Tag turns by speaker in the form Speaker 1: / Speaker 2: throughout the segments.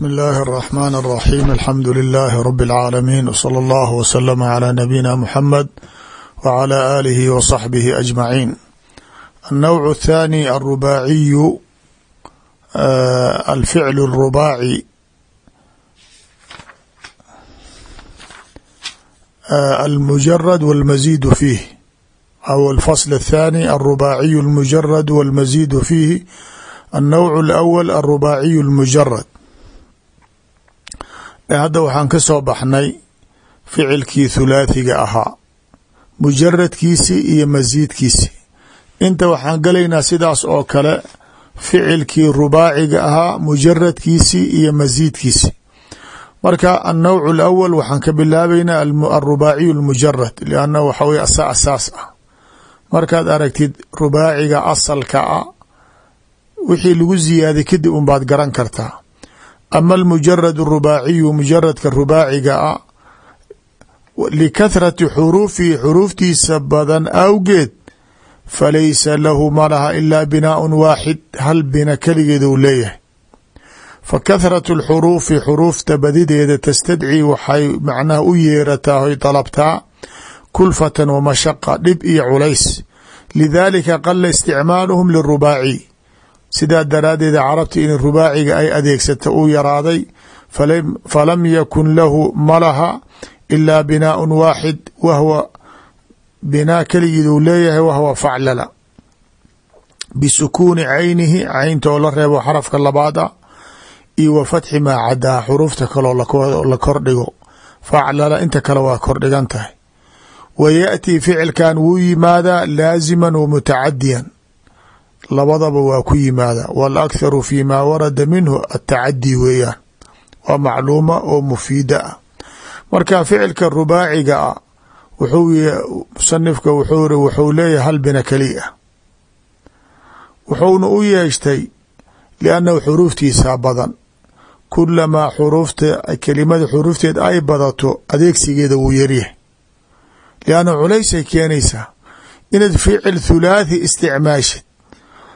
Speaker 1: bsmi اllahi الرحmn الرaxيm alxamdu لilh rb العaalamiin wslى اllah wslm عlى nabiyina mxamed wعlى alihi wصaxbih aجmaعin الnowع الthاني الrubaaciyu alficl الrubaaci almujarad wاlmaziid fiih aw alfصl الthاني الrubaaciyu اlmujarad wاlmaziid fiihi الnowع اlأwl الrubaaciyu اlmujarad hadda waxaan ka soo baxnay ficilkii thulaathiga ahaa mujaradkiisi iyo masiidkiisi inta waxaan galaynaa sidaas oo kale ficilkii rubaaciga ahaa mujaradkiisi iyo masiidkiisi marka annowc alawal waxaan ka bilaabaynaa alrubaaciyu almujarad liannahu waxa weye asa asaas ah. Markaad aragtid rubaaciga asalka ah wixii lagu ziyaaday kadib unbaad garan kartaa ama almujarad arubaaciyu mujaradka rubaaciga ah likathrati xuruufihi xuruuftiisa badan awgeed falaysa lahu ma laha ilaa binaaun waaxid hal bina keligeed uu leeyahay fa kathratu alxuruufi xuruufta badideeda tastadcii waxay macnaha u yeerataa oy dalabtaa kulfatan wa mashaqa dhib iyo culays lidaalika qala isticmaaluhum lirubaaci sidaa daraaddeed carabta in rubaaciga ay adeegsata uu yaraaday falam yakun lahu malaha ilaa binaaun waaxid wahwa binaa keligeed uu leeyahay wahwa faclala. Bisukuuni caynihi caynta oo la reebo xarafka labaad ah iyo wa fatxi maa cadaa xuruufta kaloo la kordhigo faclala inta kale waa kordhigan tahay. Wa yaأtii ficilkan wuu yimaadaa laasiman wa mutacadiyan labadaba waa ku yimaada. Wاlakharu fi ma warada minhu atacadi weeyaan. Waa macluuma oo mufiida ah. Marka ficilka rubaaciga ah wuxuu musanifka wuxuu ri wuxuu leeyahay hal bina keliya wuxuuna u yeeshtay liannahu xuruuftiisaa badan. Kulamaa xuruufta kelimada xuruufteed ay badato adeegsigeeda wuu yaryahay. Lianna culaysay keenaysaa inaad ficil thulaathi isticmaashid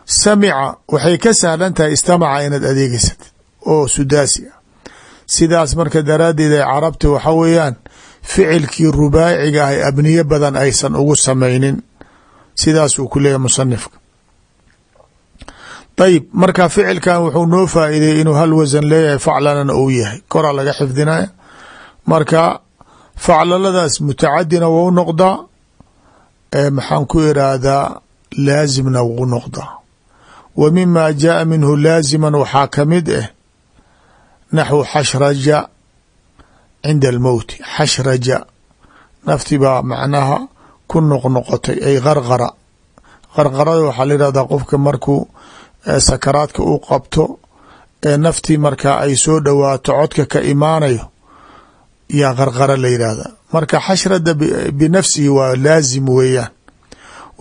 Speaker 1: samica waxay ka sahlan tahay istamaca inaad adeegeysatid oo sudaasi ah. Sidaas marka daraaddeed ay carabta waxa weeyaan ficilkii rubaaciga ahay abniye badan aysan ugu samaynin. Sidaasuu ku leeyahy musanifka. Ayib marka ficilkan wuxuu noo faa'iideeyey inuu hal wasan leeyahay faclalana uu yahay. Koraa laga xifdinaya marka faclaladaas mutacadina wou noqdaa maxaan ku iraahdaa laasimna wou noqdaa wa mima jaaa minhu laasiman waxaa ka mid ah naxwu xashraja cinda almowti. Xashraja nafti baa macnaha ku noqnoqotay ay qarqara. Qarqarada waxaa la yihahdaa qofka markuu sakaraadka u qabto ee naftii markaa ay soo dhowaato codka ka imaanayo yaa qarqara la yidhaahda marka xashrada binafsihi waa laasim weeyaan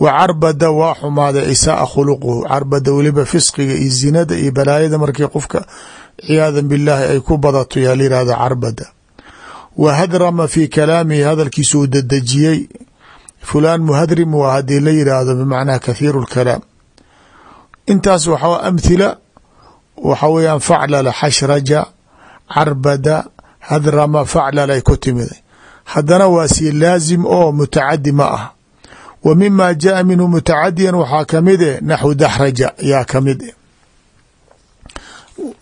Speaker 1: wa carbada waa xumaaday isaaa khuluquhu carbada weliba fisqiga iyo zinada iyo balaayada markii qofka ciyaadan billaahi ay ku badato yaa layihahda carbada wa hadrama fii kalaamihi hadalkiisa uu dedejiyey fulaan muhadrim waa haddii la yidhaahdo bimacnaha kathiiru lkalaam intaas waxaa amhila waxa weeyaan faclala xashraja carbada hadrama faclal ay ku timiday haddana waa sii laasim oo mutacadi ma ah wa mima jaaa minhu mutacadiyan waxaa ka mid e naxwu daxraja yaa ka mid e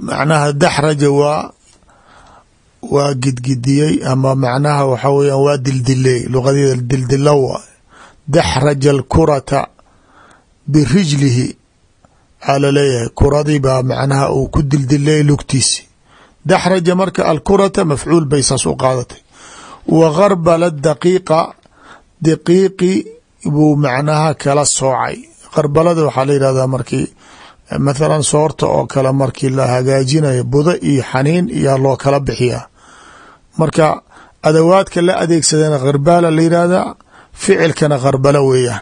Speaker 1: macnaha daxraja waa waa gidgidiyey ama macnaha waxa weya waa dildiley luqadeeda dildilo waay daxraja alkurata birijlihi aa la leeyahay kuradii baa macnaha uu ku dildilay lugtiisi. Daxraja marka alkurata mafcuul bay saas u qaadatay. Wa garbala daqiiqa daqiiqi buu macnaha kala soocay. Qarbalada waxaa la yihahdaa markii mathalan soorta oo kale markii la hagaajinayo budo iyo xaniin iyaa loo kala bixiyaa. Marka adawaadka la adeegsadana kharbala la yihahdaa ficilkana kharbalo weeyaan.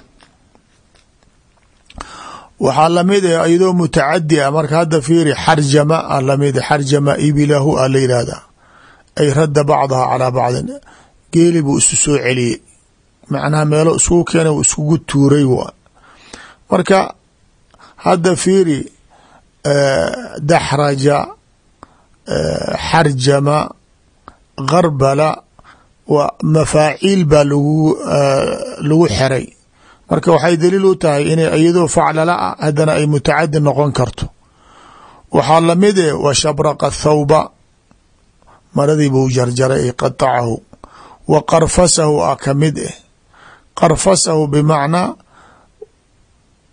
Speaker 1: Waxaa la mid ah iyadoo mutacadi ah marka hadda fiiri xarjama a la mid xarjama ibilahu a la yihahdaa ay radda bacdaha calaa bacdin geeli buu isu soo celiyey macnaha meelo iskugu keena iskugu tuuray wa marka hadda fiiri daxraja xarjama garbala wa mafaaciil baa lagu lagu xiray. Marka waxay daliil u tahay inay iyadoo faclala ah haddana ay mutacadi noqon karto. Waxaa la mid e wa shabraqa thawba maradii buu jarjaray ay qatacahu. Wa qarfasahu a ka mid eh qarfasahu bimacnaa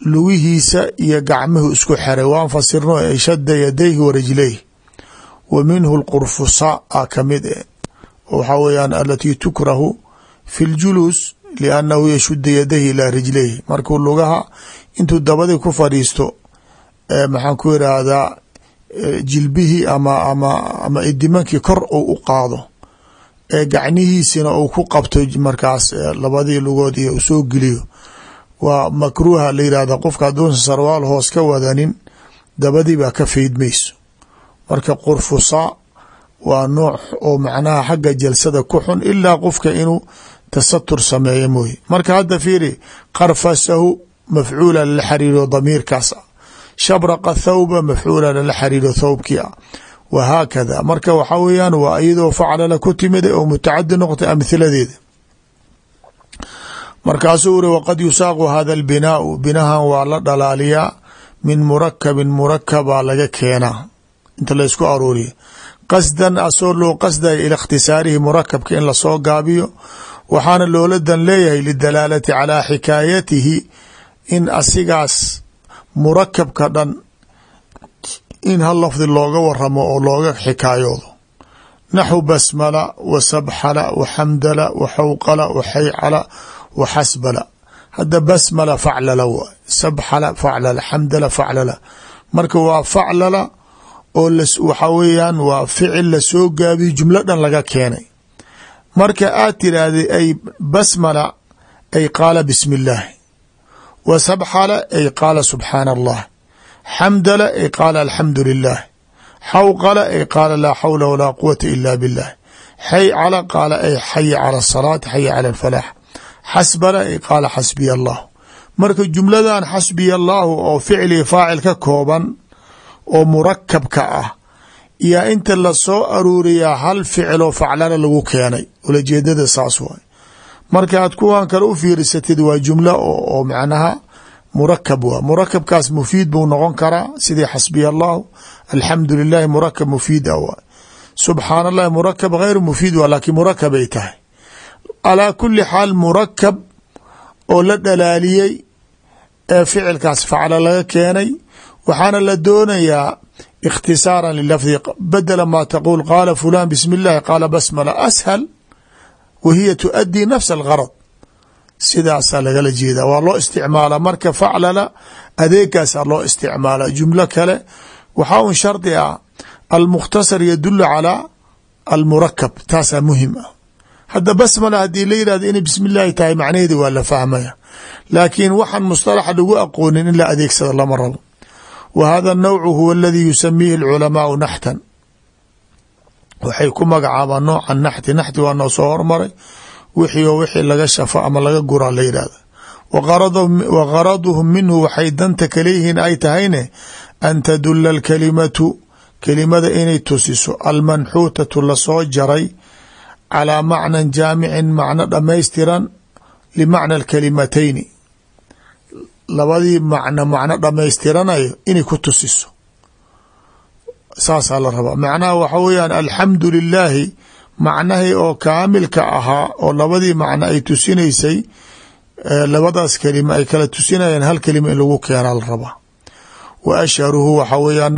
Speaker 1: lugihiisa iyo gacmuhu isku xeray waan fasirno ay shada yadayhi wa rijlayh wa minhu lqurfusa a ka mid eh. Waxaa weyaan alatii tukrahu fi ljuluus liannahu yashuda yadayhi ilaa rijlayhi. Markuu lugaha intuu dabadii ku fadhiisto maxaan ku irahdaa jilbihii ama ama ama idimankii kor uu u qaado gacnihiisina uu ku qabto markaas labadii lugood iyo u soo geliyo. Waa makruuha la yihahda qofka hadduusan sarwaal hoos ka wadanin dabadii baa ka faydmayso marka qurfusa waa nooc oo macnaha xagga jalsada ku xun ilaa qofka inuu tasatur sameeyo mooye. Marka hadda fiiri qarfasahu mafcuula lala xariiro damiirkaas. Ah shabraqa thawba mafcuula lala xariiro thawbkii ah wahaakada marka waxaa weeyaan waa iyadoo faclala ku timid oo mutacadi noqotay amhiladeeda markaasuu uri waqad yusaaqu hada albinaau binahan waa la dhalaaliyaa min murakabin murakabaa laga keenaa inta laysku aruuriya qasdan asoo loo qasdaya ila ikhtisaarihi murakabka in la soo gaabiyo waxaana loola dan leeyahay lidalaalati calaa xikaayatihi in asigaas murakabka dhan in hal lafdi looga waramo oo looga xikaayoodo. Naxu basmala wa sabxala wa xamdala wa xawqala wa xasbala. Hadda basmala faclala waay sabxala faclala xamdala faclala. Marka waa faclala oo waxaa weeyaan waa ficil la soo gaabiyo jumlo dhan laga keenay. Marka aad tiraahday ay basmala ay qaala bismi illaahi wa sabxala ay qaala subxaana allah xamdala ay qaala alxamdu lilah xawqala ay qaala laa xawla walaa quwata ila biاllah xaycala qaala ay xaya cala asalaati xaya cala alfalaax xasbala ay qaala xasbiya allah marka jumladan xasbiya allahu oo ficli faacil ka kooban oo murakabka ah iyo inta la soo aruuriyaa hal ficiloo faclana lagu keenay ulajeedada saas waay markaad kuwan kale u fiirisatid waa jumla oo macnaha murakab waa. Murakabkaas mufiid buu noqon karaa sidii xasbiya allahu alxamdu lilahi murakab mufiid a waay subxaan allahi murakab gayr mufiid waa laakiin murakabay tahay. Calaa kuli xaal murakab oo la dhalaaliyey ee ficilkaas facla laga keenay waxaana la doonayaa ikhtisaara lilafdi. Badela maa taquul qaala fulan bismi اllahi qaala basmala ashal wa hiya tuadii nafsa algarad sidaasaa lagala jeeda waa loo isticmaala. Marka faclala adeegaasaa loo isticmaala. Jumlo kale waxaa un shardi ah almukhtasar yadulu calaa almurakab taasaa muhiim ah. Hadda basmala haddii la yihahdo inay bismi tahay macnaheedi waa la fahmaya. Laakiin waxaan mustalaxa lagu aqoonin in la adeegsado lama rabo. Wa hada nawcu huwa aladii yusamiihi alculamaau naxtan. Waxay ku magacaabaan nooca naxti. Naxti waa noo soo hormaray wixii oo wixii laga shafo ama laga guraa la yidhahda wa garaduhum minhu waxay danta kaleyihiin ay tahayne an tadula alkalimatu kelimada inay tusiso. Almanxuutatu la soo jaray calaa macnan jaamicin macno dhammaystiran limacna alkalimatayni. Labadii macno macno dhammaystiranayo inay ku tusiso. Saasaa la rabaa. Macnaha waxa weeyaan alxamdu lilaahi macnahii oo kaamilka ahaa oo labadii macno ay tusinaysay labadaas kelima ay kala tusinayeen hal kelima in lagu keenaa la rabaa. Wa ashharuhu waxa weeyaan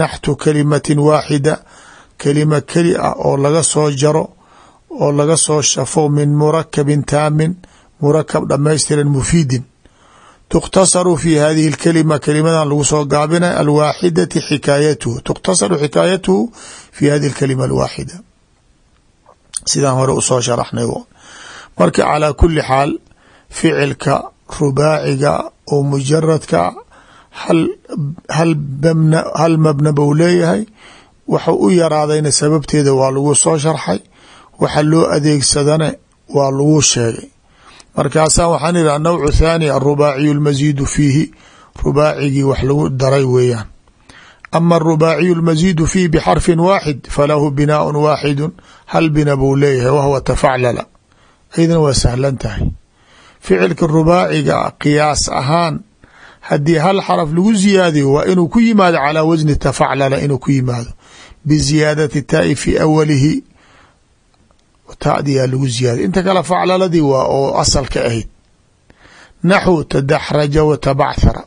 Speaker 1: naxtu kalimatin waaxida kelima keli ah oo laga soo jaro oo laga soo shafo min murakabin taamin murakab dhammaystiran mufiidin. Tukhtasaru fi hadihi اlkalima kelimadan lagu soo gaabinaya alwaaxidati xikaayatuhu. Tukhtasaru xikaayatuhu fi hadihi اlkalima alwaaxida sidaan hore u soo sharaxnay marka calaa kuli xaal ficilka rubaaciga oo mujaradka hal mabna bou leeyahay. Waxa u yaraadayna sababteeda waa lagu soo sharxay. Waxa loo adeegsadana waa lagu sheegay. Markaasaa waxaan idhi anawcu thaani alrubaaciyu almasiidu fiihi. Rubaacigii wax lagu daray weeyaan ama arubaaciyu lmasiidu fiih bixarfin waaxid falahu binaaun waaxidu hal bina buu leeyahay wahwa tafaclala ayadana waa sahlan tahay ficilka rubaaciga qiyaas ahaan haddii hal xaraf lagu ziyaadiyo waa inuu ku yimaado calaa wasni tafaclala inuu ku yimaado biziyaadati taai fi awalihi tadiyaa lagu ziyaadiy inta kale faclaladii waa oo asalka ahayd naxu tadaxraja wa tabachara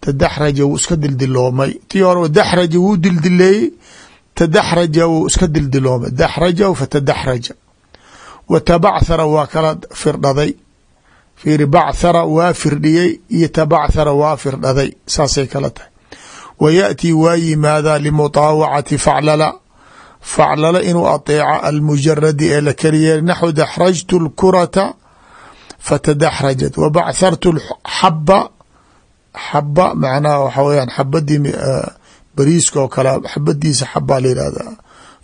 Speaker 1: tadaxraja wuu iska dildiloomay tii hore daxraja wuu dildileeyey tadaxraja wuu iska dildiloomay daxraja fatadaxraja wa tabachara waa kala firdhaday fiiri bachara waa firdhiyey iyo tabachara waa firdhaday saasay kala tahay wa yaأtii waa yimaadaa limutaawacati faclala faclala inuu aطeeco almujaradi ee la keliyeelay naxو daxrajtu اlkurata fatadaxrajat wa bachartu xaba xaba macnaha waxa weyaan xabadii bariiska oo kale xabadiisa xabaa la yihahda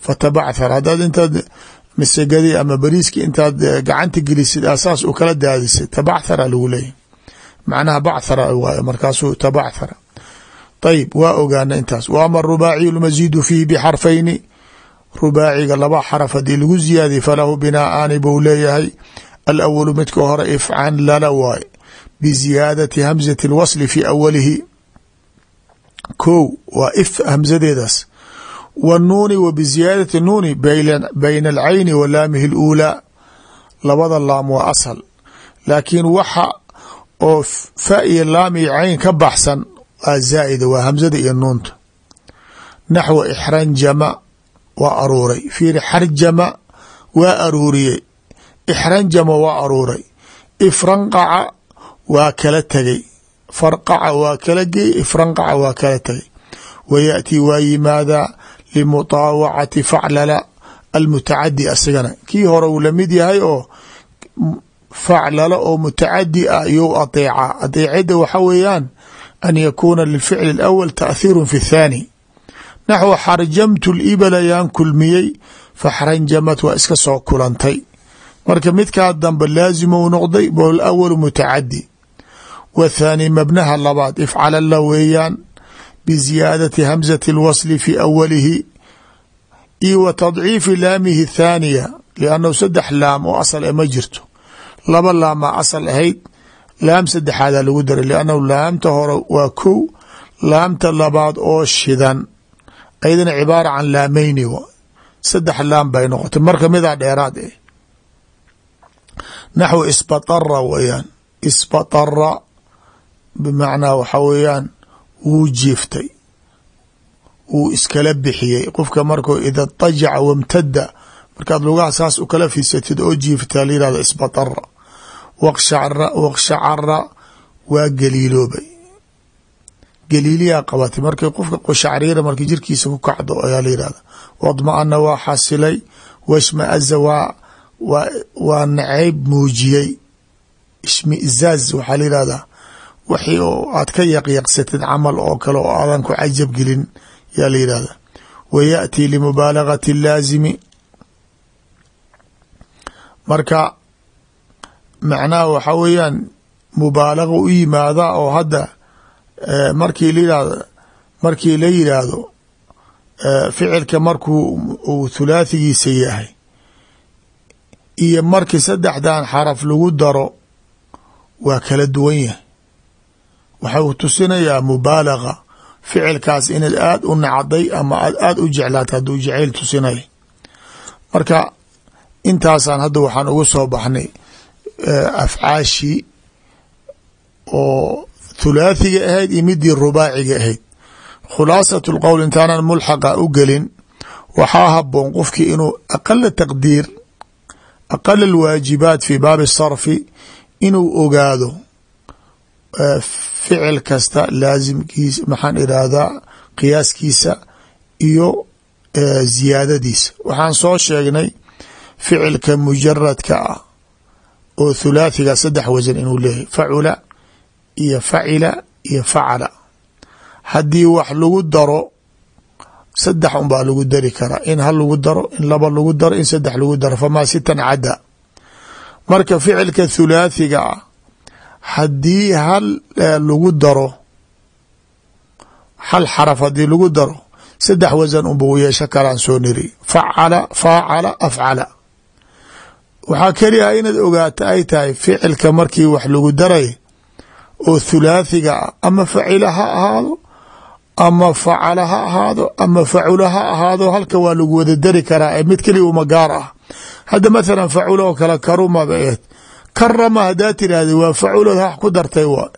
Speaker 1: fatabachar haddaad intaad masegadi ama bariiski intaad gacanta gelisid asaas u kala daadisay. Tabachara lagu leeyahy macnaha bachara waay markaasuu tabachara ayib waa ogaana intaas. W ama arubaaciyu lmasiidu fiihi bxarfayni rubaaciga laba xaraf haddii lagu ziyaadiy falahu binaaani buu leeyahay. Alawalu midka hore bziyaadati hamzati اlwasli fi awalihi kow waa if hamzadeedaas w nuuni wa biziyaadati nuuni bayna alcayni wa laamihi اluulaa labada laam waa ashal laakiin waxa oo fa iyo laam iyo cayn ka baxsan waa zaa'ida waa hamzada iyo nuunta naxwa ixranjama waa aruuray fiiri xarjama waa aruuriyey ixranjama waa aruuray ifranqaca waa kala tegey farqaca waa kala geey ifranqaca waa kala tegey wa yaأtii waa yimaadaa limutaawacati faclala almutacadi asigana kii hore uu lamid yahay oo faclala oo mutacadi ah you adeecaa adeecida waxa weeyaan an yakuuna lilficli اlأwl taأthiiru fi الthaani naxو xarjamtu libala yaan kulmiyey faxranjamat waa iska soo kulantay marka midkaa dambe laazimou noqday bol awalu mutacadi wathaani mabnaha labaad ifcalalla weeyaan biziyaadati hamzati اlwasli fi awalihi iyo wa tadciifi laamihi thaaniya liannahu saddex laam oo asal e ma jirto laba laamaa asal ahayd laam saddexaadaa lagu daray liannahu laamta hore waa kow laamta labaad oo shidan ayadana cibaara can laameyni w saddex laam bay noqotay marka midaa dheeraad eh naxwu isbatara weyaan isbatara bimacnaa waxa weeyaan wuu jiiftay. Wuu iskala bixiyey. Qofka marku ida tajaca wamtada markaad lugaha saas u kala fiisatid oo jiiftaa la yihahdo isbatara waqshacara waa galiiloobay. Galiiliyaa qabatay. Markay qofka qoshacriira markay jirkiisa ku kacdo ayaa la yihahda wadma-ana waa xasilay washmaaza waa waa naceyb muujiyey. Ishmizaaz waxaa la yihahdaa wixii oo aad ka yaqyaqsatid camal oo kale oo aadan ku cajab gelin yaa la yihahda wa yaأtii limubaalagati laazimi. Marka macnaha waxaa weeyaan mubaalaga u yimaada oo hadda markii la yihahdo markii la yidhaahdo ficilka markuu uu thulaathigiisa yahay iyo markii saddexdan xaraf lagu daro waa kala duwan yahay waxa uu tusinayaa mubaalaga ficilkaas inaad aada u nacday ama aad aada u jeclaata hadduu jacayl tusinaya marka intaasaan hadda waxaan ugu soo baxnay afcaashii oo thulaathiga ahayd iyo midii rubaaciga ahayd. Khulaasat lqowl intaanan mulxaqa u gelin waxaa haboon qofkii inuu aqala taqdiir aqal alwaajibaat fi baabi sarfi inuu ogaado ficil kasta laasimkiisa maxaan irahdaa qiyaaskiisa iyo ziyaadadiisa. Waxaan soo sheegnay ficilka mujaradka ah oo thulaathiga saddex wasan inuu leeyahay facula iyo facila iyo facala. Haddii wax lagu daro saddex un baa lagu dari karaa. In hal lagu daro in laba lagu daro in saddex lagu daro. Famaa sitan cadda. Marka ficilka thulaathiga ah haddii hal lagu daro hal xaraf haddii lagu daro saddex wasan unbuu yeesho kalaan soo niri. Facala faacala afcala waxaa keliya inaad ogaato ay tahay ficilka markii wax lagu daray oo thulaathiga ah ama facila ha ahaado ama facala ha ahaado ama facula ha ahaado halka waa lagu wada dari karaa mid keliya uma gaar ah. Hadda mathalan facula oo kale karumaba eed karama haddaa tiraahda waa faculood wax ku dartay waa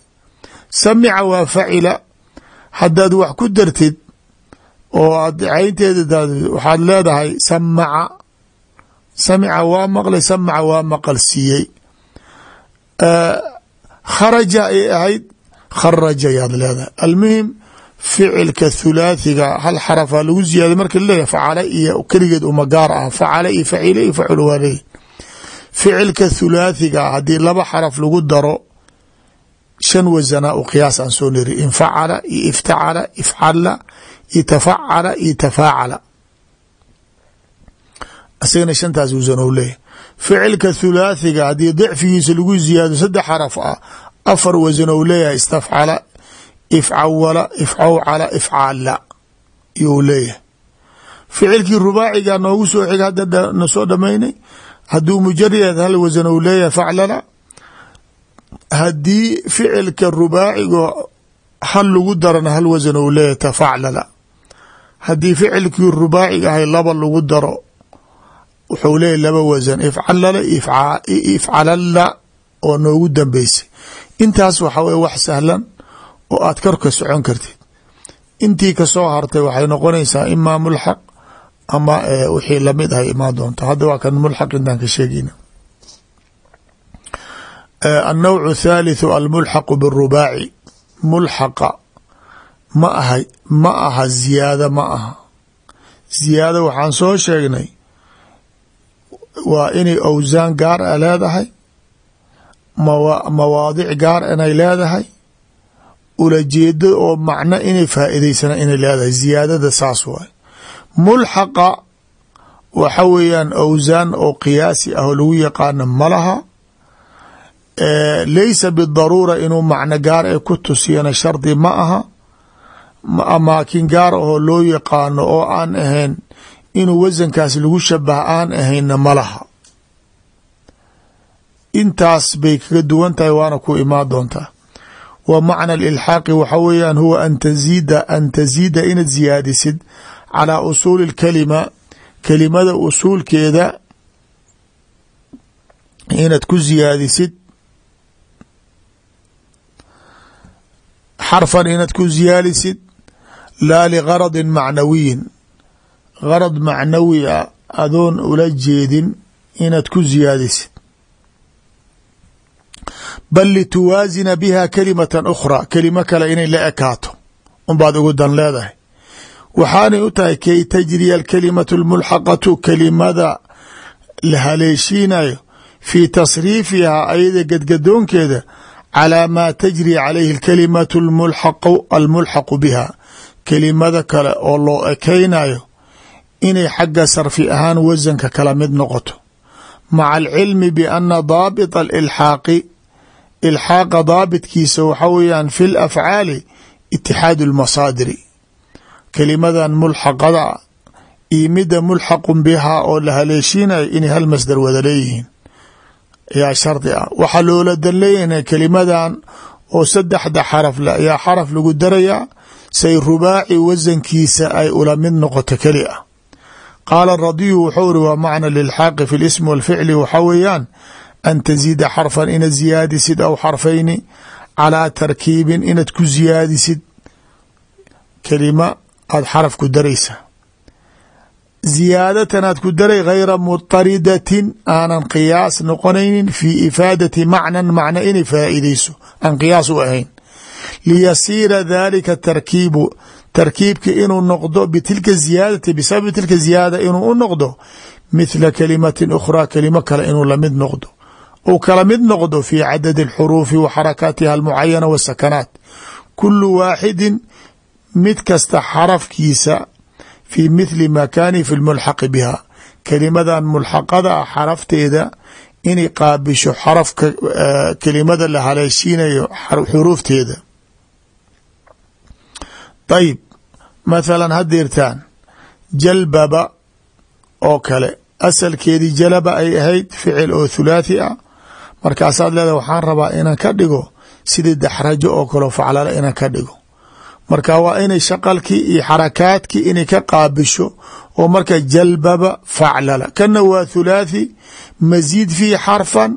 Speaker 1: samica waa facila haddaad wax ku dartid oo aad caynteeda waxaad leedahay samaca. Samica waa maqlay samaca waa maqal siiyey. Kharaja ay ahayd kharaja yaad leedahay. Almuhim ficilka thulaathiga hal xarafaa lagu ziyaaday marka laleeyahy facala iyo keligeed uma gaar ah. Facala iyo facila iyo facul waa leeyahy ficilka thulaathiga haddii laba xaraf lagu daro shan wasanaa u qiyaas aan soo niri. Infacala iyo iftacala ifcala iyo tafacala iyo tafaacala. Isagana shantaas wasan ou leeyahy ficilka thulaathiga haddii dicfigiisa lagu ziyaado saddex xaraf ah afar wasan ou leeyahay istafcala ifcawala ifcawcala ifcaala you leeyahay. Ficilkii rubaaciga noogu soo xiga hadda na soo dhamaynay hadduu mujarad hal wasan ou leeyahay faclala haddii ficilka rubaaciga hal lagu darana hal wasan ou leeyahay tafaclala haddii ficilkii rubaaciga ahay laba lagu daro wuxuu leeyahy laba wasan ifcalala ifcalalla oo noogu dambeysay intaas waxa weye wax sahlan oo aad korka socon kartid. Intii ka soo hartay waxay noqonaysaa imaa mulxaq ama wixii la mid ahay imaan doonta hadda waa kan mulxaq intaan ka sheegayna. Annawcu thaalitثu almulxaqu birubaaci mulxaqa ma aha ma aha ziyaada ma aha. Ziyaada waxaan soo sheegnay waa inay awsaan gaar a leedahay mawaadic gaar inay leedahay ulajeedo oo macno inay faa'iideysana inay leedahay. Ziyaadada saas waay mulxaqa waxa weeyaan awsaan oo qiyaasi ah oo lagu yaqaano malaha laysa bidaruura inuu macno gaar ee ku tusiyana shardi ma aha amaakin gaar ahoo loo yaqaano oo aan ahayn inuu wasankaas lagu shabaha aan ahaynna ma laha intaas bay kaga duwan tahay waana ku imaan doontaa. Wa macna alilxaaqi waxa weeyaan huwa an taziida an taziida inaad ziyaadisid calaa usuuli اlkalima kelimada usuulkeeda inaad ku ziyaadisid xarfan inaad ku ziyaadisid laa ligaradin macnawiyin. Garad macnawi a adoon ula jeedin inaad ku ziyaadisid. Bal lituwaasina biha kalimatan ukhraa kelimo kale inay la ekaato unbaad ugu dan leedahay waxaanay u tahay kay tajriya alkalimatu almulxaqatu kelimada la haleeshiinayo fii tasriifihaa ayada gadgadoonkeeda calaa maa tajri calayhi alkalimatu almulxaqu biha. Kelimada kale oo loo ekaynayo inay xagga sarfi ahaan wasanka kala mid noqoto. Maca alcilmi biana daabita alilxaaqi ilxaaqa daabitkiisa waxa weeyaan fi lafcaali itixaadu lmasaadiri kelimadan mulxaqada iyo mida mulxaqun bihaa oo la haleeshiinayo inay hal masdar wada leeyihiin. Ayaa shardi ah. Waxaa loola dan leeyahay kelimadan oo saddexda xaraf ayaa xaraf lagu darayaa say rubaaci wasankiisa ay ula mid noqoto keli ah. Qaala radiyu wuxuu iri waa macna lilxaaqi fi lismi walficli waxa weeyaan an taziida xarfan inaad ziyaadisid aw xarfayni calaa tarkiibin inaad ku ziyaadisid kelima aad xaraf ku daraysa. Ziyaadatan aad ku daray gayra mutaridatin aanan qiyaas noqonaynin fii ifaadati macnan macno inay faa'iideyso aan qiyaas u ahayn. Liyasiira daalika tarkiibu tarkiibka inuu noqdo bitilka ziyaadati bisababi tilka ziyaada inuu u noqdo mithla kalimatin ukhraa kelimo kale inuu la mid noqdo. Ou kala mid noqdo fii cadadi alxuruufi wa xarakaatiha almucayana wasakanaat kulu waaxidin mid kasta xarafkiisa fii mithli makaanihi fi lmulxaqi biha. Kelimadan mulxaqada ah xarafteeda inay qaabisho xarafka kelimada la haleeshiinayo xuruufteeda. Ayib mathalan haddirtaan jalbaba oo kale. Asalkeedii jalaba ay ahayd ficil oo thulaathi ah. Markaasaad leedahay waxaan rabaa inaan ka dhigo sidii daxrajo oo kaleo faclala inaan ka dhigo marka waa inay shaqalkii iyo xarakaadkii inay ka qaabisho oo marka jalbaba faclala. Kana waa thulaathi masiid fiihi xarfan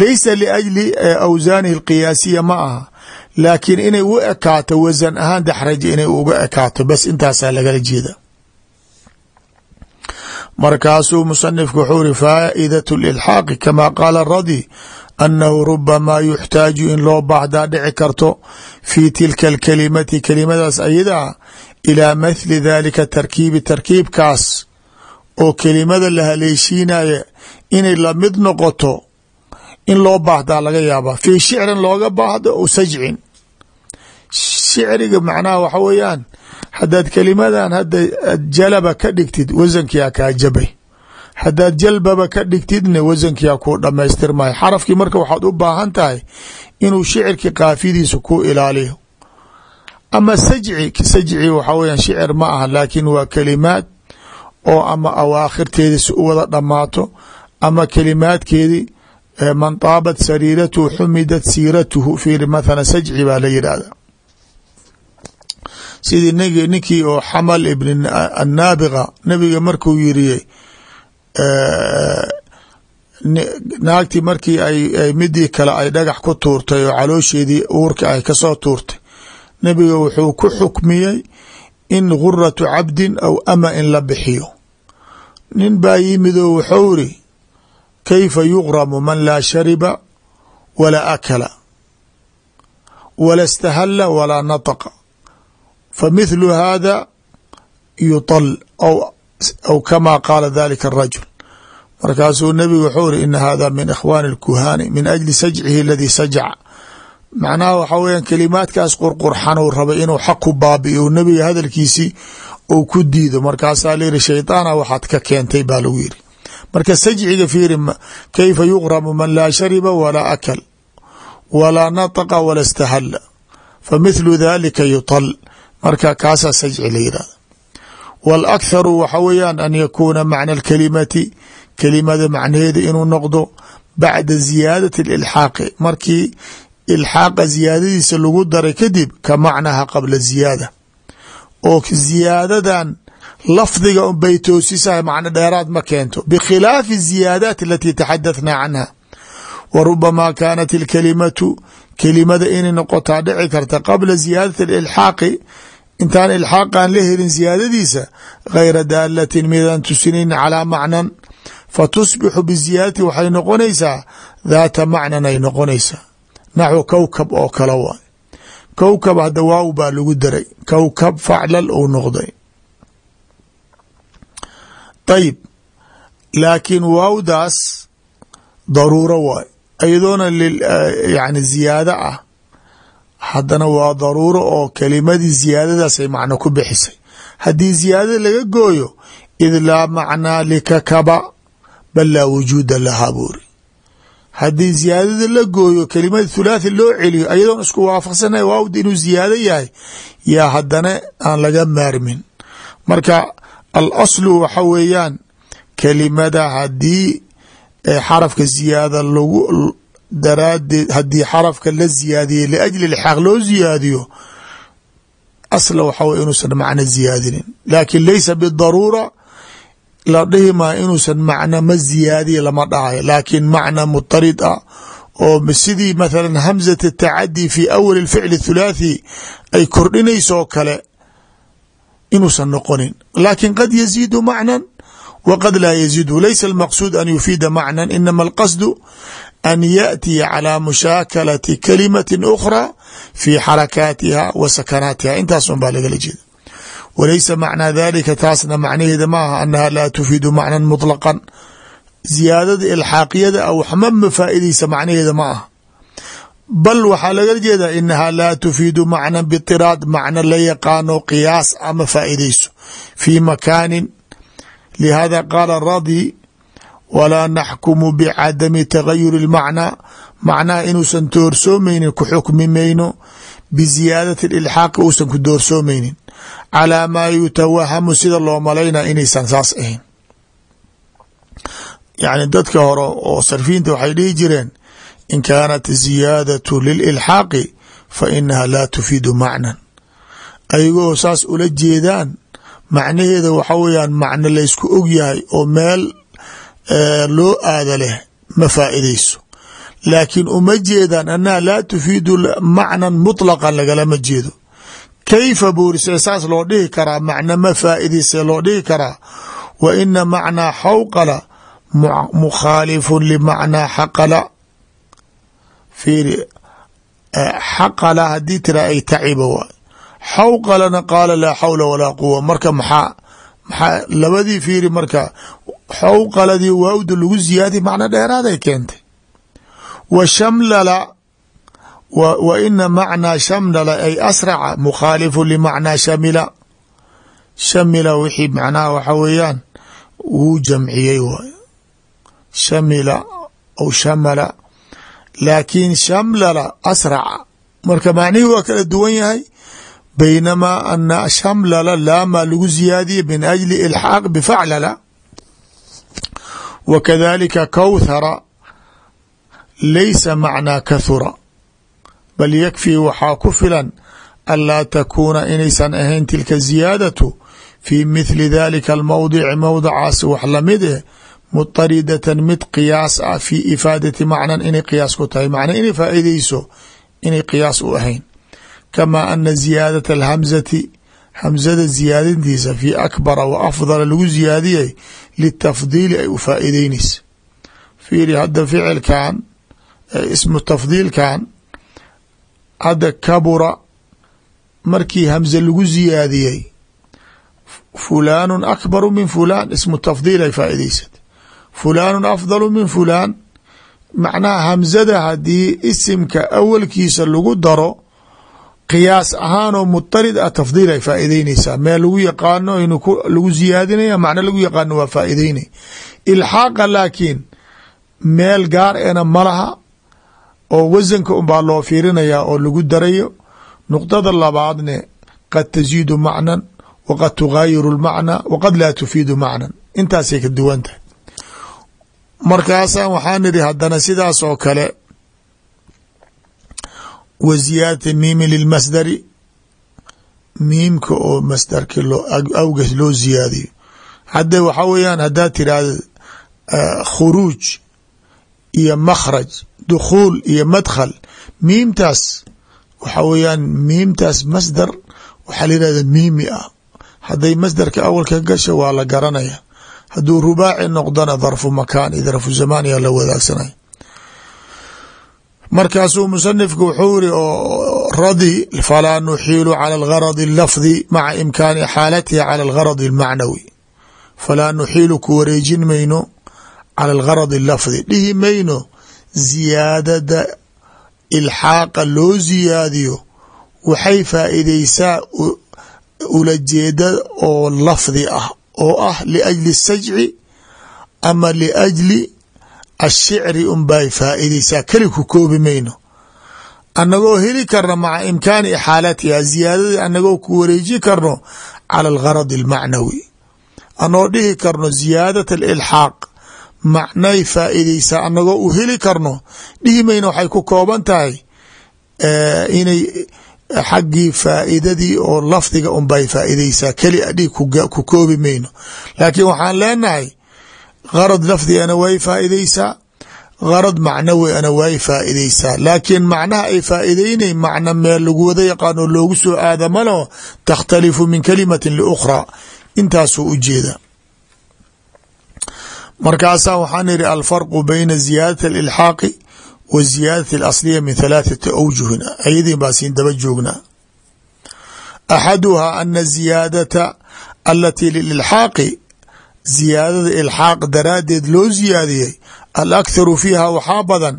Speaker 1: laysa liajli awsaanihi alqiyaasiya ma aha. Laakiin inay u ekaato wasan ahaan daxrajo inay uga ekaato bas intaasaa lagala jeeda markaasuu musanifku wuxuu iri faa'idat lilxaaqi kama qaala radi annahu rubamaa yuxtaaju in loo baahdaa dhici karto fii tilka alkalimati kelimadaas ayadaa ilaa mathli dalika tarkiibi tarkiibkaas oo kelimada la haleeshiinaya inay la mid noqoto in loo baahdaa laga yaabaa fii shicrin looga baahdo o sajcin shicriga macnaha waxa weeyaan haddaad kelimadan hadda jalaba ka dhigtid wasankiyaa kaa jabay haddaad jalbaba ka dhigtidna wasankiyaa kuu dhamaystirmaya xarafkii marka waxaad u baahan tahay inuu shicirkii kaafidiisa ku ilaaliyo. Ama sajci sajci waxa weyan shicir ma aha laakiin waa kelimaad oo ama awaakhirteedii si u wada dhammaato ama kelimaadkeedii man taabat sariiratuhu xumidat siiratuhu fiiri mathala sajci baa la yidhaahda sidii ninkii oo xamal ibn annaabiqa nabiga markuu yiriyey naagtii markii ay midii kale ay dhagax ku tuurtay oo caloosheedii uurka ay ka soo tuurtay nebiga wuxuu ku xukmiyey in guratu cabdin aw ama in la bixiyo. Nin baa yimidoo wuxuu iri kayfa yugramu man laa shariba walaa akala wala istahalla walaa nataqa famithlu hada yuطal aw kama qaala dalika arajul markaasuu nebigu wuxuu iri ina hada min ikhwaani alkuhaani min ajli sajcihi aladii sajaca macnaha waxaa weyan kelimaadkaas qurqurxanuu rabay inuu xaq ku baabi'iyo u nebiga hadalkiisii uu ku diido markaasaa layiri shaydaana waxaad ka keentay baa lagu yiri marka sajciga fiiri kayfa yuqramu man laa shariba walaa akal walaa nataqa wala istahala fa mithlu dalika yutal marka kaasaa sajci la yirahda wاlakharu waxa weeyaan an yakuuna macna اlkalimati kelimada macnaheeda inuu noqdo bacda ziyaadati اlilxaaqi markii ilxaaqa ziyaadadiisa lagu daray kadib ka macnaha qabla ziyaada oo ziyaadadan lafdiga unbay toosisahay macno dheeraad ma keento bikhilaafi الziyaadaat alati taxadaثna canha wa rubamaa kaanat اlkalimatu kelimada inay noqotaa dhici karta qabla ziyaadati اlilxaaqi intaan ilxaaqan la helin ziyaadadiisa gayra daalatin midaan tusinayn calaa macnan. Fatusbixu biziyaadati waxay noqonaysaa daata macnan ay noqonaysaa. Naxو kowkab oo kale waay kowkab hadda waaw baa lagu daray. Kowkab faclal uu noqday. Ayib laakiin waawdaas daruuro waay. Iyadoona yani ziyaado ah haddana waa daruuro oo kelimadii ziyaadadaasay macno ku bixisay. Haddii ziyaadada laga gooyo id laa macnaa likakaba bal laa wujuuda lahaa buuri. Haddii ziyaadada la gooyo kelimada thulaathi loo celiyo ayadoon isku waafaqsanay waawda inuu ziyaado yahay yaa haddana aan laga maarmin. Marka al aslu waxa weeyaan kelimada haddii xarafka ziyaada lagu daraadeed haddii xarafka la ziyaadiyey liajli ilxaaq loo ziyaadiyo asla waxa wey inuusan macno ziyaadinin. Laakin laysa bidaruura la dhihi maa inuusan macno ma ziyaadiya lama dhahayo laakiin macna mutarid ah oo sidii mathala hamzat tacadi fi awali ficli thulaathi ay kordhinayso kale inuusan noqonin. Laakin qad yaziidu macnan wa qad laa yaziidhu laysa almaqsuud an yufiida macnan inama alqasdu an yaأtiya calى mushaakalati kalimati أkhra fi xarakaatiha wa sakanaatiha intaas un baa lagala jeeda walaysa macnaa dalika taasna macnaheeda ma aha anaha laa tufiidu macnan muطlaqan ziyaadada ilxaaqiyada a waxma mafaaideysa macnaheeda ma aha bal waxaa lagala jeedaa inaha laa tufiidu macnan bitiraad macna la yaqaano qiyaas ama faaideyso fi makaanin lihada qaala radi walaa naxkumu bicadami tagayuri اlmacnaa macnaha inuusan toorsoomaynin ku xukmi mayno biziyaadati ilxaaqi uusan ku doorsoomaynin calaa maa yutawahamu sida loo malaynaya inaysan saas ahayn yacni dadka hore oo sarfiinta waxay dhihi jireen in kaanat ziyaadatu lililxaaqi fa inaha laa tufiidu macnan ayagoo saas ula jeedaan macnaheeda waxa weeyaan macno laysku ogyahay oo meel loo aada leh ma faa'iidayso laakiin uma jeedaan annaha laa tufiidu macnan muطlaqan lagalama jeedo. Kayfa buurise saas loo dhihi karaa macno ma faa'iidayse loo dhihi karaa? Wa ina macnaa xawqala mukhaalifun limacnaa xaqala fiiri xaqala haddii tira ay taciba waay xawqalana qaala laa xawla walaa quwa marka maxaa maxaa labadii fiiri marka xawqaladii waawda lagu ziyaadiy macno dheeraaday keentay. Wa shamlala wa ina macnaa shamlala ay asraca mukhaalifu limacnaa shamila. Shamila wixii macnaha waxa weeyaan wuu jamciyey waay shamila aw shamala laakiin shamlala asraca. Marka macnihii waa kala duwan yahay baynamaa ana shamlala laamaa lagu ziyaadiye min ajli ilxaaq bifaclala wa kadalika kawthara laysa macnaa kahura bal yakfii waxaa ku filan anlaa takuuna inaysan ahayn tilka ziyaadatu fii mithli dalika almowdici mowdacaas wax la mid eh mutaridatan mid qiyaas ah fii ifaadati macnan inay qiyaas ku tahay macna inay faa'iideyso inay qiyaas u ahayn kamaa ana ziyaadata alhamzati hamzada ziyaadintiisa fii akbara wa afdala lagu ziyaadiyay litafdiili ay u faa'iideynaysa fiiri hadda ficilkan ismu tafdiilkan hadda kabura markii hamze lagu ziyaadiyey fulaanu akbaru min fulaan ismu tafdiil ay faa'iideysatay fulaanu afdalu min fulaan macnaha hamzada haddii isimka awalkiisa lagu daro qiyaas ahaanoo mutarid ah tafdiil ay faa'iideyneysaa meel lagu yaqaano inu lagu ziyaadinaya macno lagu yaqaano waa faa'iideynay ilxaaqa laakiin meel gaar ena malaha oo wasanka unbaa loo fiirinayaa oo lagu darayo. Nuqdada labaadne qad taziidu macnan waqad tugaayiru lmacnaa waqad laa tufiidu macnan. Intaasay ka duwan tahay. Markaasaan waxaan idhi haddana sidaas oo kale wa ziyaadati miimi lilmasdari miimka oo masdarki loo awgees loo ziyaadiyo. Hadda waxaa weeyaan haddaad tiraahdo khuruuj iyo makhraj dukhuul iyo madkhal miimtaas waxa weeyaan miimtaas masdar waxaa la yihahda miimi ah. Hadday masdarka awalka gasha waa la garanaya. Hadduu rubaaci noqdona darfu makaan iyo darfu zamaan ayaa la wadaagsanaya markaasuu musanifku wuxuu iri radi falaa nuxiilu cala algaradi lafdi maca imkaani xaalatiha cala algaradi almacnawi. Falaa nuxiilu ku wareejin mayno cala algaradi lafdi dhihi mayno ziyaadada ilxaaqa loo ziyaadiyo waxay faa'iideysaa ulajeeda oo lafdi ah oo ah liajli sajci ama liajli ashicri unbay faa'iideysaa keli ku koobi mayno. Annagoo heli karno maca imkaani ixaalatiha ziyaadadii annagoo ku wareeji karno cala algaradi almacnawi. Anoo dhihi karno ziyaadat alilxaaq macnay faa'iideysaa annagoo u heli karno dhihi mayno waxay ku kooban tahay inay xaggii faa'iidadii oo lafdiga unbay faa'iideysaa keli a dhig ku koobi mayno. Laakiin waxaan leenahay garad lafdigana way faa'iideysaa garad macnawi ana way faa'iideysaa laakiin macnaha ay faa'iideynay macna meel lagu wada yaqaano loogu soo aadamalo takhtalifu min kalimatin liukhraa intaasuu u jeeda. Markaasaa waxaan ihi alfarqu bayna ziyaadati alilxaaqi wa ziyaadati alasliya min halaathati awjuhin. Ayadiin baa siin daba joognaa. Axaduhaa ana ziyaadata alatii lililxaaqi ziyaadada ilxaaq daraaddeed loo ziyaadiyey alakharu fiiha waxaa badan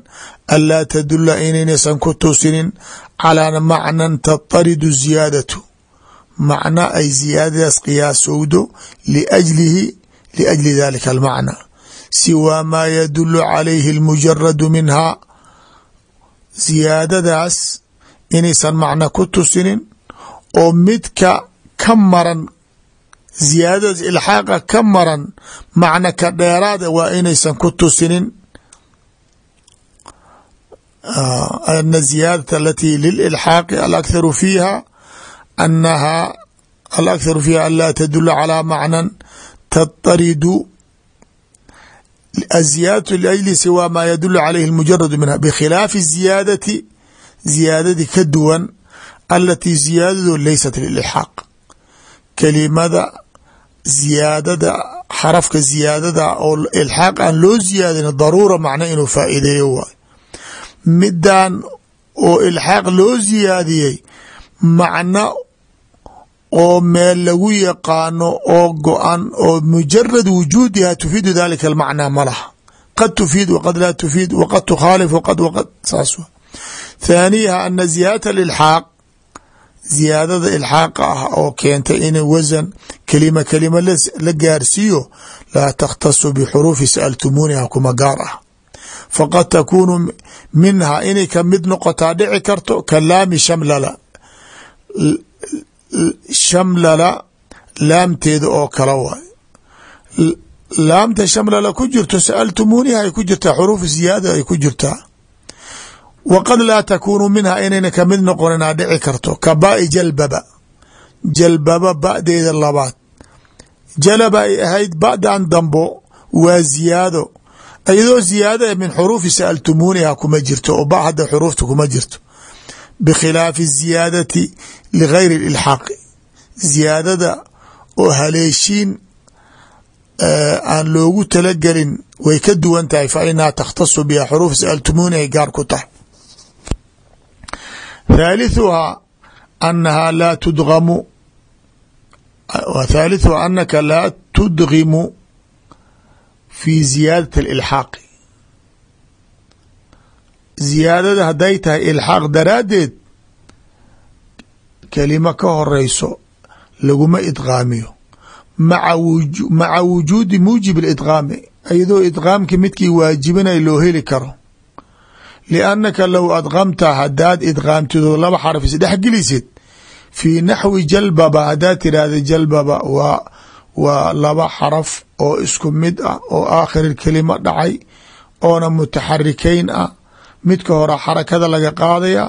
Speaker 1: anlaa tadula inaynaysan ku tusinin calaa macnan tataridu ziyaadatu. Macna ay ziyaadadaas qiyaasowdo liajlihi liajli dalika almacna siwaa maa yadulu calayhi almujaradu minhaa ziyaadadaas inaysan macna ku tusinin oo midka ka maran ziyaadadaas ilxaaqa ka maran macna ka dheeraada waa inaysan ku tusinin ana ziyaadata alati lililxaaqi alakharu fiiha anaha alakharu fiiha an laa tadula calaa macnan tataridu aziyaadatu liajli siwaa maa yadulu calayhi اlmujaradu minha bikhilaafi ziyaadati ziyaadadii ka duwan alatii ziyaadadu leysat lililxaaq kelimada ziyaadada xarafka ziyaadada oo ilxaaq aan loo ziyaadin daruura macna inuu faa'iideeyo waay midan oo ilxaaq loo ziyaadiyey macno oo meel lagu yaqaano oo go-an oo mujarad wujuudiha tufiidu dalika almacnaa ma laha. Qad tufiid waqad laa tufiid waqad tukhaalif waqad waqad saas thaaniyaha ana ziyaadata alilxaaq ziyaadada ilxaaqa ah oo keentay in wasan kelima kelima la gaarsiiyo laa takhtasu bixuruufi sa'altumuuniha kuma gaar ah. Faqad takuunu minha inay ka mid noqotaa dhici karto ka laami shamlala shamlala laamteeda oo kala waay laamta shamlala ku jirto sa'altumuuniha ay ku jirtaa xuruuf ziyaada ay ku jirtaa waqad laa takuunu minha inayna ka mid noqonina dhici karto ka baai jalbaba jalbaba ba'deeda labaad jalaba ay ahayd ba'dan dambo waa ziyaado iyadoo ziyaada min xuruufi sa'altumuuniha kuma jirto oo ba hadda xuruufta kuma jirto bikhilaafi ziyaadati ligayri ilxaaqi ziyaadada oo haleeshiin aan loogu talagelin way ka duwan tahay fa inaha takhtasu biha xuruuf sa'altumuuniha gaar ku tahay thaalitثuhaa anaha laa tudgamu thaalitثuhaa anaka laa tudgimu fi ziyaadaة اlilxaaqi ziyaadada hadday tahay ilxaaq daraaddeed kelimo ka horeyso laguma idqaamiyo maca wujuudi muujib اidqaami iyadoo idqaamki midkii waajibinay loo heli karo liannaka low adqamta hadaad idqaamtidoo laba xarf isdhex gelisid fii naxwi jalbaba haddaad tirahda jalbaba waa waa laba xaraf oo isku mid ah oo aakhir kelimo dhacay oona mutaxarikeyn ah midka hore xarakada laga qaadaya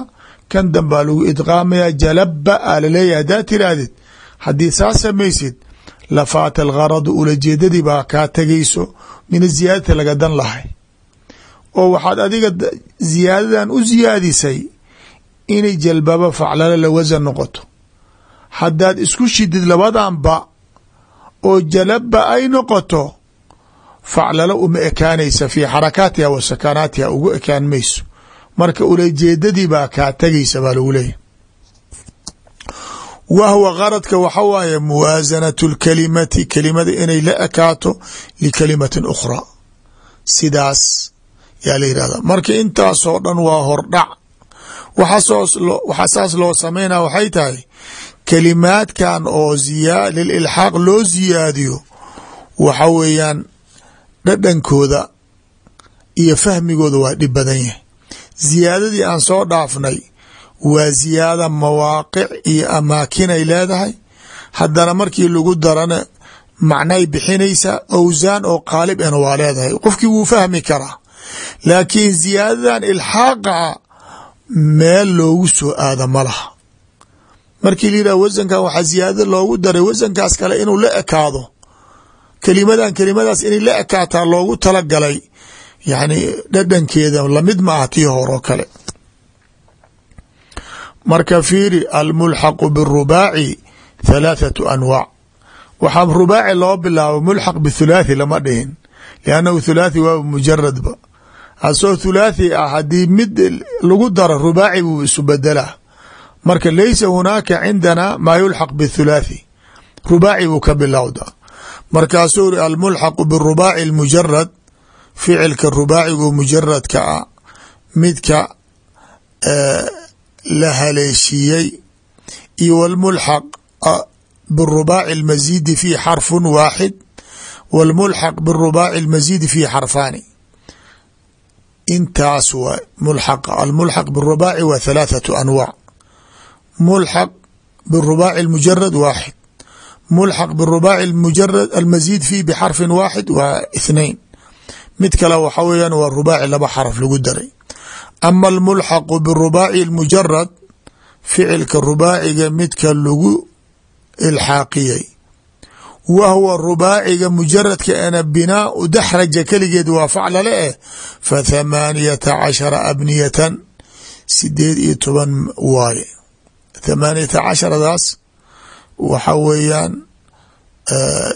Speaker 1: kan dambaa lagu idqaamaya jalaba a laleeyahy haddaad tirahdid haddii saa samaysid lafaata algaradu ulajeedadii baa kaa tegayso min aziyaadati laga dan lahay oo waxaad adiga ziyaadadan u ziyaadisay inay jalbaba faclala la wasan noqoto. Haddaad isku shidid labadanba oo jalaba ay noqoto faclalo uma ekaanaysa fii xarakaatiha wa sakanaatiha ugu ekaan mayso. Marka ulajeedadii baa kaa tegaysa baa lagu leeyahy wa hwa garadka waxa waaye muwaasanatu lkalimati kelimada inay la ekaato likalimatin ukhraa sidaas yaa la yihahda marka intaasoo dhan waa hordhac. Waxaa saas loo sameynaa waxay tahay kalimaadkan oo lililxaaq loo ziyaadiyo waxa weeyaan dhadhankooda iyo fahmigooda waa dhib badan yahay. Ziyaadadii aan soo dhaafnay waa ziyaada mawaaqic iyo amaakinay leedahay. Haddana markii lagu darana macnay bixinaysaa awsaan oo qaalib en waa leedahay. Qofkii wuu fahmi karaa laakiin ziyaadadan ilxaaqa meel loogu soo aada ma laha. Markii la yidhah wasankan waxaa ziyaadada loogu daray wasankaas kale inuu la ekaado. Kelimadan kelimadaas inay la ekaataa loogu talagalay. Yacni dhadhankeeda la mid ma ah tii horoo kale. Marka fiiri almulxaqu birubaaci thalaathatu anwaac waxaa rubaaci loo bilaabo mulxaq bithulaathi lama dhihin. Liannahu thulaathi waa mujaradba hasoo hulaathi ah haddii mid lagu daro rubaaci buu isu bedelaa marka laysa hunaaka cindana maa yulxaq bithulaathi. Rubaaci buu ka bilowda markaasuu ri almulxaqu birubaaci almujarad ficilka rubaacigoo mujaradka ah midka la haleeshiiyey iyo wlmulxaq birubaaci almasiidi fii xarfun waaxid. Wاlmulxaq birubaaci almasiidi fii xarfaani intaas waa mulxaqa almulxaq birubaaci waa halaathatu anwaac mulxaq birubaaci اlmujarad waaxid mulxaq birubaaci اmujarad almasiid fiih bxarfin waaxid waa اthnain mid kale waxa weeyaan waa rubaaci laba xarf lagu daray ama almulxaqu birubaaci اlmujarad ficilka rubaaciga midka lagu ilxaaqiyey wa huwa rubaaciga mujaradka ana binaau daxraja keligeed waa faclale eh fa thamaaniyata cashara abniyatan sideed iyo toban waaye. Thamaaniyata casharadaas waxa weeyaan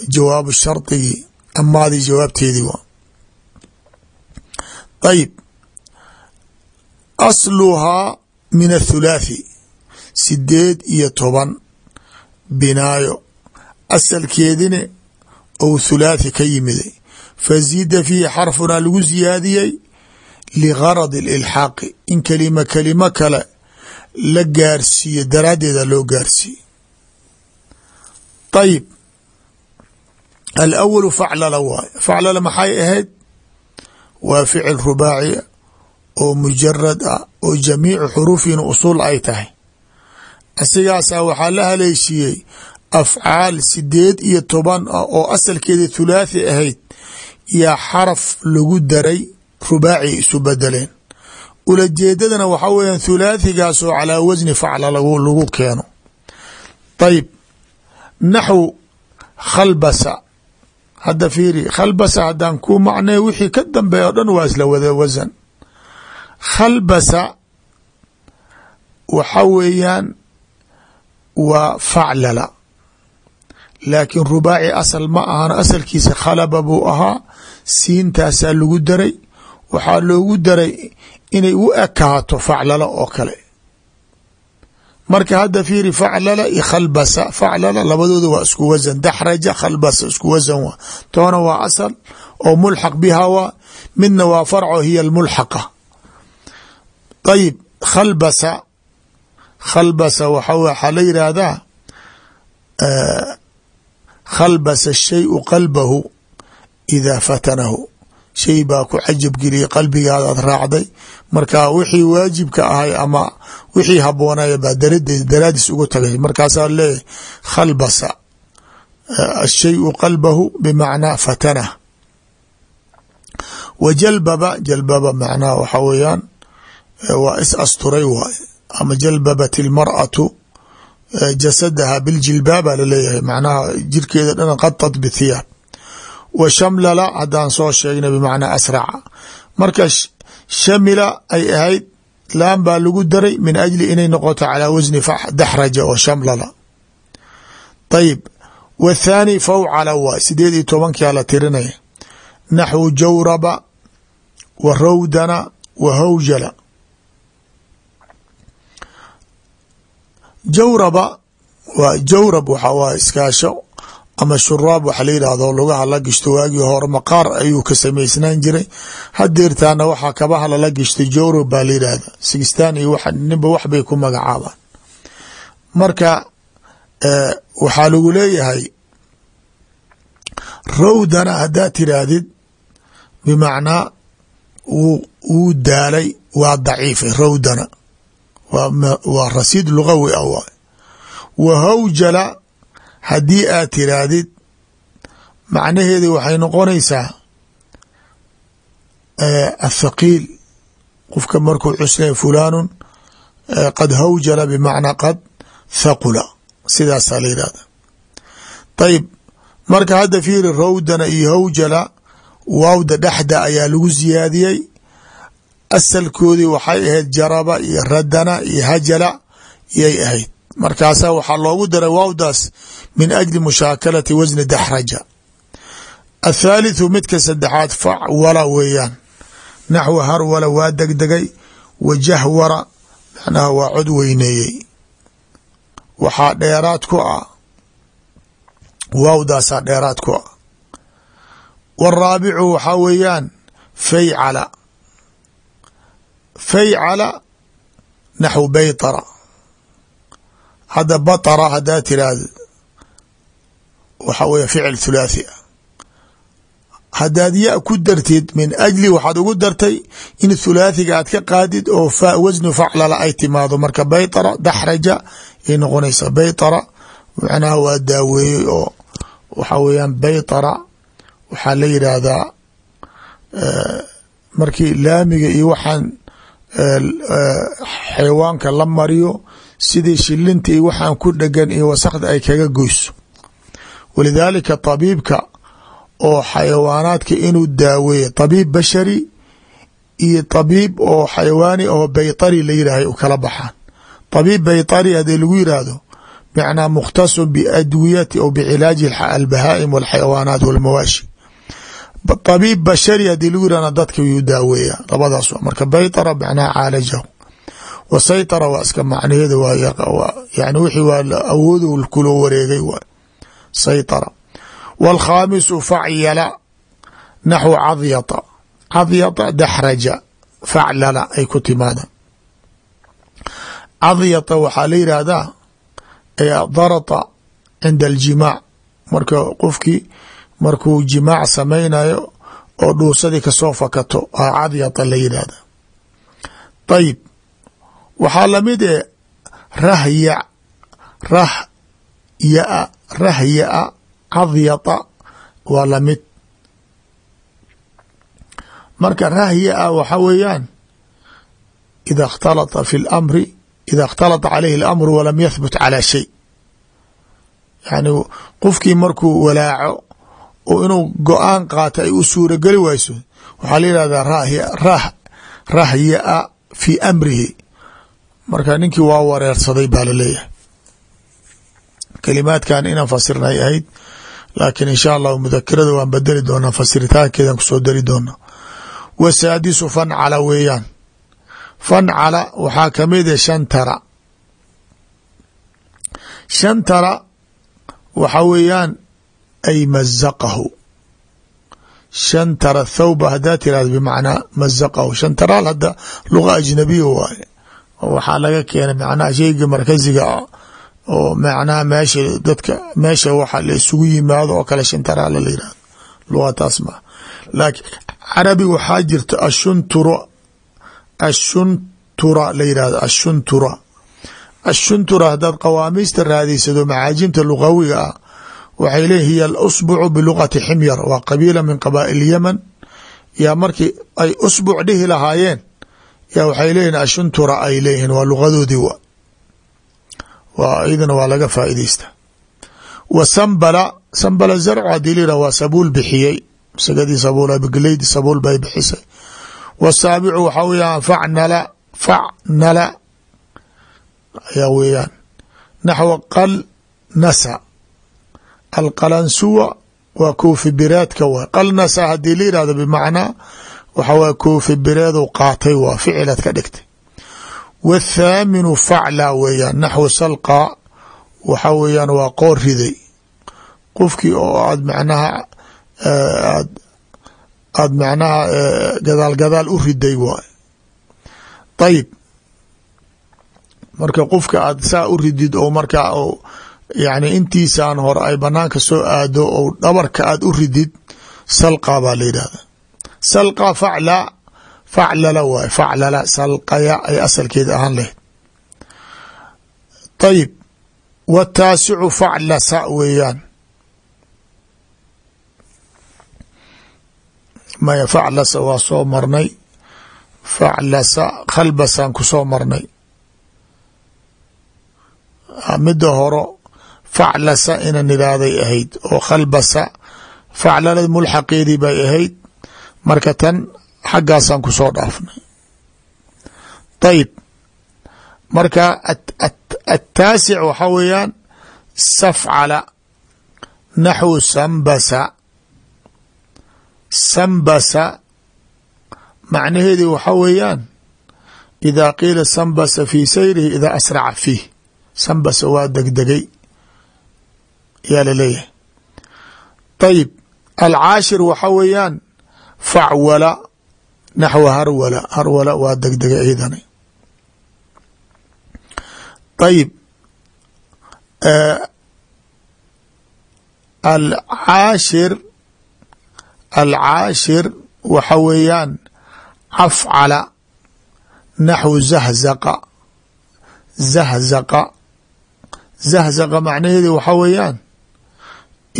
Speaker 1: jawaabu shardigii amaadii jawaabteedii waa. Ayib asluhaa min athulaathi sideed iyo toban binaayo asalkeedina ou thulaathi ka yimiday. Faziida fiihi xarfunaa lagu siyaadiyey ligaradi ilxaaqi in kelima kelimo kale la gaarsiiyo daraaddeeda loo gaarsiiye ayib alawalu faclala waaye. Faclala maxay ahayd? Waa ficil rubaaci oo mujarad ah oo jamiicu xuruufina usuul ay tahay. Asigaasaa waxaa la haleeshiiyey afcaal sideed iyo toban ah oo asalkeeda thulaathi ahayd yaa xaraf lagu daray rubaaci isu bedeleen. Ulajeedadana waxaa weeyaan thulaathigaasoo calaa wasni facla lagu keeno. Ayib naxw khalbasa. Hadda fiiri khalbasa haddaan ku macnay wixii ka dambeeya o dhan waa isla wada wasan khalbasa waxa weeyaan waa faclala laakiin rubaaci asal ma ahan asalkiisa khalaba buu ahaa. Siintaasaa lagu daray. Waxaa loogu daray inay u ekaato faclala oo kale. Marka hadda fiiri faclala iyo khalbasa faclala labadooda waa isku wasan daxraja khalbasa isku wasan waa. Toona waa asal oo mulxaq biha midna waa farco hiya almulxaqa. Ayib khalbasa. Khalbasa waxa waxaa la yidhaahdaa khalbasa shayu qalbahu idaa fatanahu. Shay baa ku cajab geliyay qalbigaadaad raacday. Marka wixii waajibka ahay ama wixii haboonaya baa daraadiis ugu tagay. Markaasaa leeyahy khalbasa ashayu qalbahu bimacnaa fatanah wa jalbaba jalbaba macnaha waxa weeyaan waa is asturay waaye. Ama jalbabat ilmar'atu jasadaha biljilbaaba la leeyahay macnaha jirkeeda dhan qadad bithiyaab wa shamlala haddaan soo sheegnay bimacnaa asraca. Marka shamila ay ahayd laan baa lagu daray min ajli inay noqoto calaa wasni daxraja oo shamlala. Ayib wathaani fawcala waay sideed iyo tobankia la tirinaya. Naxwu jawraba wa rawdana wa hawjala jawraba waa jawrab waxa waay iskaasho ama shuraab waxa la yidhaahdo lugaha la gishto waagii hore. Maqaar ayuu ka samaysnaan jiray. Hadeertaana waxaa kabaha lala gishtay jawrab baa la yidhaahda sigistaan iyo ninba wax bay ku magacaabaan. Marka waxaa lagu leeyahay rawdana haddaad tiraahdid bimacnaa wuu daalay waa daciifay rawdana waa rasiid lugawi ah waay. Wa hawjala haddii aad tiraahdid macnaheedi waxay noqonaysaa athaqiil qofka markuu cusnay fulaanun qad hawjala bimacnaa qad thaqula. Sidaasaa la yidhahda ayib marka hadda fiiri rawdana iyo hawjala waawda dhexda ayaa lagu siyaadiyey asalkoodii waxay ahayd jaraba iyo radana iyo hajala iyay ahayd. Markaasaa waxaa loogu daray waawdaas min ajli mushaakalati wasni daxraja athaalitثu midka saddexaad facwala weeyaan. Naxwa harwala waa degdegay wa jahwara macnaha waa cod weyneeyey. Waxaa dheeraad ku ah waawdaasaa dheeraad ku ah. Waraabicu waxaa weeyaan faycala faycala naxw baytara hadda batara haddaa tiraahdo waxa weya ficil thulaathi ah haddaad ya ku dartid min ajli waxaad ugu dartay in thulaathiga aad ka qaadid oo wasnu faclala ay timaado marka baytara daxraja ay noqonaysaa baytara macnaha waa daaweeyey oo waxaa weeyaan baytara waxaa la yidhaahdaa markii laamiga iyo waxaan xayawaanka la mariyo sidii shilinta iyo waxaan ku dhegan iyo wasakda ay kaga goyso. Walidaalika tabiibka oo xayawaanaadka inuu daaweeyo tabiib bashari iyo tabiib oo xayawaani oo baytari la yirahay u kala baxaan. Tabiib baytari haddii lagu yiraahdo macnaa mukhtasun biadwiyati ou bicilaaji albahaa'im walxayawaanaat walmawaashi tabiib bashari haddii lagu yiraahdo dadka yuu daaweeya labadaas marka baytara macnaha caalajahu wa saytara waa iska macnaheeda yani wixii waa awoodu kuloo wareegay waay saytara. Wاlkhaamisu facyala naxwu cadyata cadyata daxraja faclala ay ku timaada cadyata waxaa la yidhaahdaa darata cinda aljimaac marka qofkii markuu jimaac samaynayo oo dhuusadii kasoo fakato a cadyata la yidhaahda ayib waxaa lamid e rahya rah yaa rahyaa cadyata waa lamid marka rahya a waxa weeyaan ida اkhtalata fi اlamri ida اkhtalata calayhi اlamru walam yahbut calى shay yani qofkii markuu walaaco oo inuu go'aan qaato ay u suurageli wayso. Waxaa la yihahdaa rah rahyaa fi amrihi. Marka ninkii waa wareersaday baa la leeyahay kalimaadkan inaan fasirnay ahayd laakiin insha allahu mudakirada waan bedeli doonaa fasiritaankeedan ku soo dari doonaa. Wasaadisu fancala weeyaan. Fancala waxaa ka mid a shantara shantara waxa weeyaan ay mazaqahu shantara thawba haddaa tirahdo bimacnaa mazaqahu shantaraal hadda luga ajnabiya waaye waxaa laga keenay macnaha sheyga markaziga oo macnaha meesha dadka meesha waxa la isugu yimaado oo kale shantaraala la yihahdo lugataas ma laakiin carabi waxaa jirta ashuntura ashuntura la yihahdo ashuntura ashuntura haddaad qawaamiista raadiysado macaajimta lugawiga ah waxay leeyihiin hiya alusbucu bilugati ximyar waa qabiila min qabaa'il yeman yaa markii ay usbuc dhihi lahaayeen yaa waxay leeyihiin ashuntura ay leeyihiin waa lugadoodii wa waa iyadana waa laga faa'iideysta wa sambala sambala zarcu haddii la yihah waa sabuul bixiyey. Masagadii sabuul geleydi sabuul bay bixisay. Wasaabicu waxaa weeyaan facnala facnala ayaa weeyaan. Naxwa qal nasa alqalansuwa waa koofi bireedka waay qal nasa haddii la yihahdo bimacnaa waxa waye koofi bireedu qaatay waa ficilad ka dhigtay. Wthaaminu facla weeyaan naxwu salqa waxa weeyaan waa qoor riday. Qofkii oo aad macnaha aad aad macnaha gadaal gadaal u riday waay ayib marka qofka aad saa u ridid oo markaa yani intiisaan hore ay banaanka soo aado ou dhabarka aad u ridid salqa baa la yidhahda salqa facla faclala waay faclala salqaya ay asalkeeda ahaan lahayd ayib wataasicu faclasa weeyaan. Maya faclasa waa soo marnay. Faclasa khalbasaan ku soo marnay. Midda horo faclasa inan idhaahday ahayd oo khalbasa faclalada mulxaqeedii bay ahayd. Marka tan xaggaasaan ku soo dhaafnay. Ayib marka attaasic waxaa weeyaan safcala naxwu sambasa. Sambasa macnaheedii waxaa weeyaan idaa qiila sambasa fii sayrihi idaa asraca fiih. Sambasa waa degdegay yaa la leeyahay ayib alcaashir waxaa weeyaan facwala naxwa harwala harwala waa degdegay ciidani. Ayib alcaashir alcaashir waxa weeyaan cafcala naxwu zahzaqa zahzaqa zahzaqa macnaheedu waxa weeyaan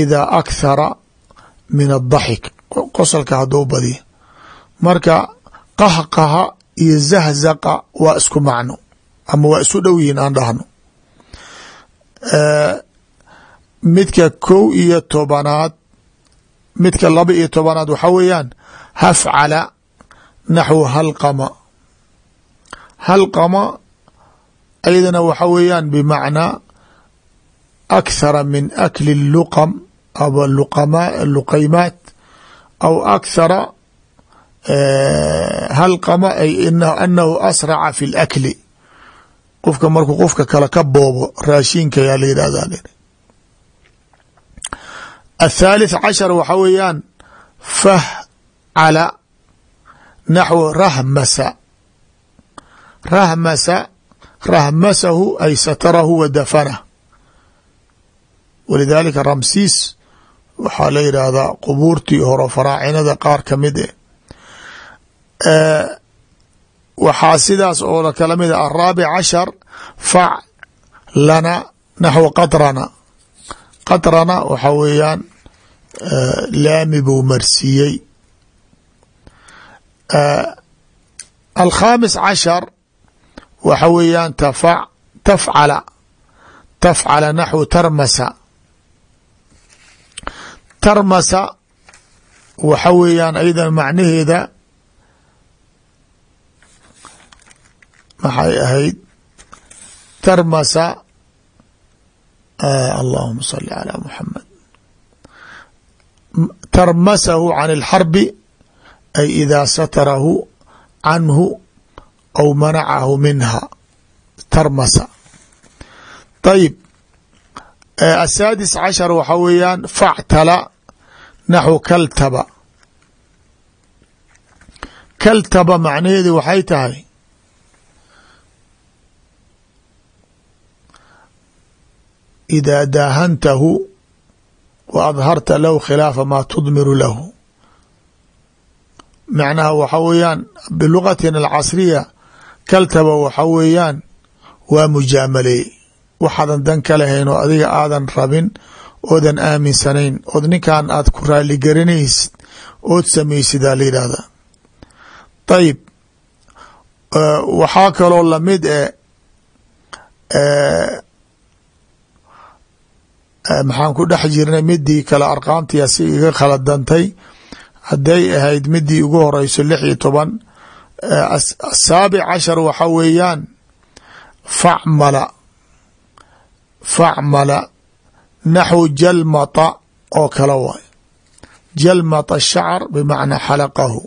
Speaker 1: idaa akhara min adaxik qosolka hadduu badiyo marka qahqaha iyo zahzaqa waa isku macno ama waa isu dhow yihiin aan dhahno midka kow iyo tobanaad midka laba iyo tobanaad waxa weeyaan hafcala naxwu halqama halqama ayadana waxa weeyaan bimacnaa akhara min akli luqam aw luqaymaat aw akhara halqama ay anahu asraca fi lakli qofka markuu qofka kale ka boobo raashinka yaa la yidhahda aلthalith cashar waxa weeyaan fahcala naxwu rahmasa rahmasa rahmasahu ay satarahu wa dafanah walidaalika ramsiis waxaa la yidhaahdaa qubuurtii horo faraacinada qaar ka mid eh. Waxaa sidaas oo kala mid a araabic cashar faclana naxwu qatrana. Qatrana waxa weeyaan laami buu marsiiyey. Alkhaamis cashar waxa weeyaan tafcala tafcala naxwu tarmasa tarmasa waxa weeyaan aydan macnaheeda maxay ahayd? Tarmasa allahuma sali calى muxamed tarmasahu can اlxarbi ay idaa satarahu canhu aw manacahu minha. Tarmasa. Ayib asaadis cashar waxa weeyaan factala naxwu kaltaba. Kaltaba macnaheedu waxay tahay idaa daahantahu wa adharta lahu khilaafa maa tudmiru lahu. Macnaha waxa weeyaan bilugatina alcasriya kaltaba waxa weeyaan waa mujaamaleey waxaadan dan ka lahayn oo adiga aadan rabin oodan aaminsanayn ood ninkan aad ku raaligarinaysid ood samaysidaa la yidhaahda ayib waxaa kaloo la mid e maxaan ku dhex jirnay midii kale arqaamtia si iga khaladantay hadday ahayd midii ugu horeyso lix iyo toban asaabic cashar waxa weeyaan facmala facmala naxwu jalmata oo kale waay. Jalmata shacr bimacnaa xalaqahu.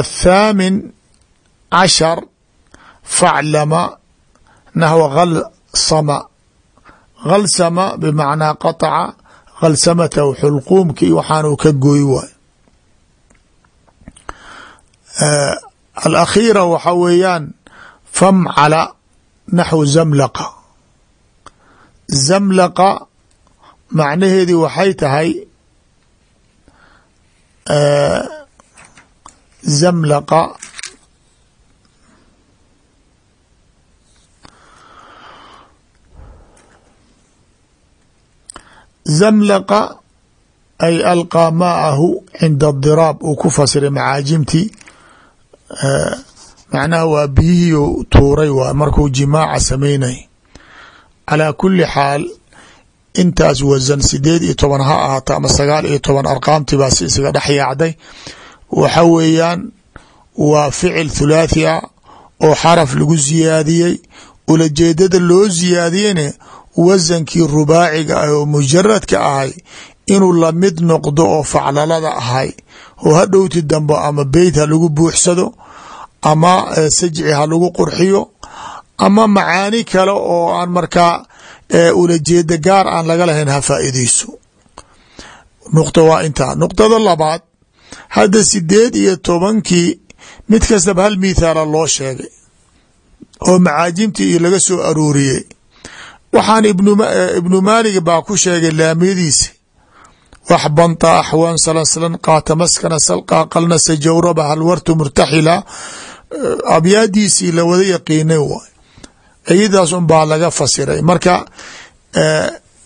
Speaker 1: Athaamin cashar faclama naxwa khalsama khalsama bimacnaa qaطca khalsamatahu xulquumkii waxaanuu ka gooy waay. Alakhiira waxa weeyaan famcala naxwu zamlaqa zamlaqa macnaheedii waxay tahay zamlaqa. Zamlaqa ay alqaa maahu cinda diraab uu ku fasiray macaajimtii macnaha waa biyihii tuuray waa markuu jimaaca samaynay calaa kuli xaal intaas wasan sideed iyo toban ha ahaata ama sagaal iyo toban arqaamtii baa si isaga dhex yaacday. Waxa weeyaan waa ficil thulaathi a oo xaraf lagu siyaadiyey ulajeedada loo siyaadiyeyne wasankii rubaaciga ah oo mujaradka ahay inuu la mid noqdo oo faclalada ahay. Oo hadhowti dambe ama beyt ha lagu buuxsado ama sajci ha lagu qurxiyo ama macaani kale oo aan markaa ulajeeda gaar aan laga lahayn ha faa'iideyso nuqta waa intaa nuqtada labaad hadda sideed iyo tobankii mid kastaba hal mithaala loo sheegay oo macaajimtii iyo laga soo arooriyey waxaan ibnu maalig baa ku sheegay laamiyadiisa. Waxbanta axwaan salaslan qaata maskana salqaa qalna sajawraba halwartu murtaxila abyaadiisii la wada yaqiinay waay iyadaas un baa laga fasiray. Marka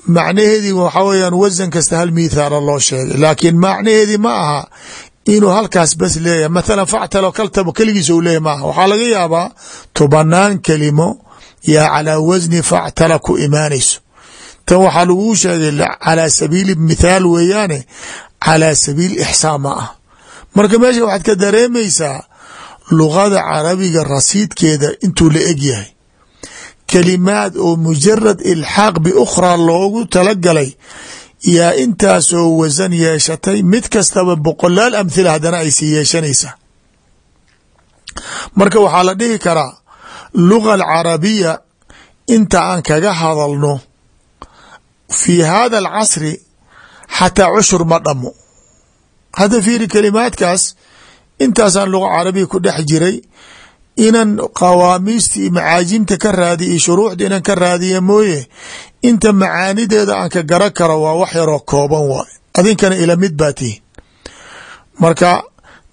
Speaker 1: macnaheedii waxaa weyaan wasan kasta hal mithaala loo sheegay. Laakiin macnaheedii ma aha inuu halkaas bas leeyahay. Mathalan factalo kaltabo keligiis u leeyahy maaha waxaa laga yaabaa tobanaan kelimo yaa calaa wasni factala ku imaanayso. Tan waxaa laguu sheegay calaa sabiili mithaal weeyaane calaa sabiil ixsaan ma ah marka meesha waxaad ka dareemaysaa luqada carabiga rasiidkeeda intuu la eg yahay kalimaad oo mujarad ilxaaq biukhraa loogu talagalay yaa intaasoo wasan yeeshatay mid kastaba boqolaal amhila haddana ay sii yeeshanaysaa marka waxaa la dhihi karaa luga alcarabiya inta aan kaga hadalno fi hada alcasri xataa cushur ma dhamo hadda fiiri kalimaadkaas intaasaan luga carabiya ku dhex jiray inan qawaamiista iyo macaajimta ka raadiya iyo shuruuxda inan ka raadiya mooye inta macaanideeda aan ka garan karo waa wax yaroo kooban waay. Adinkana ila mid baa tihin marka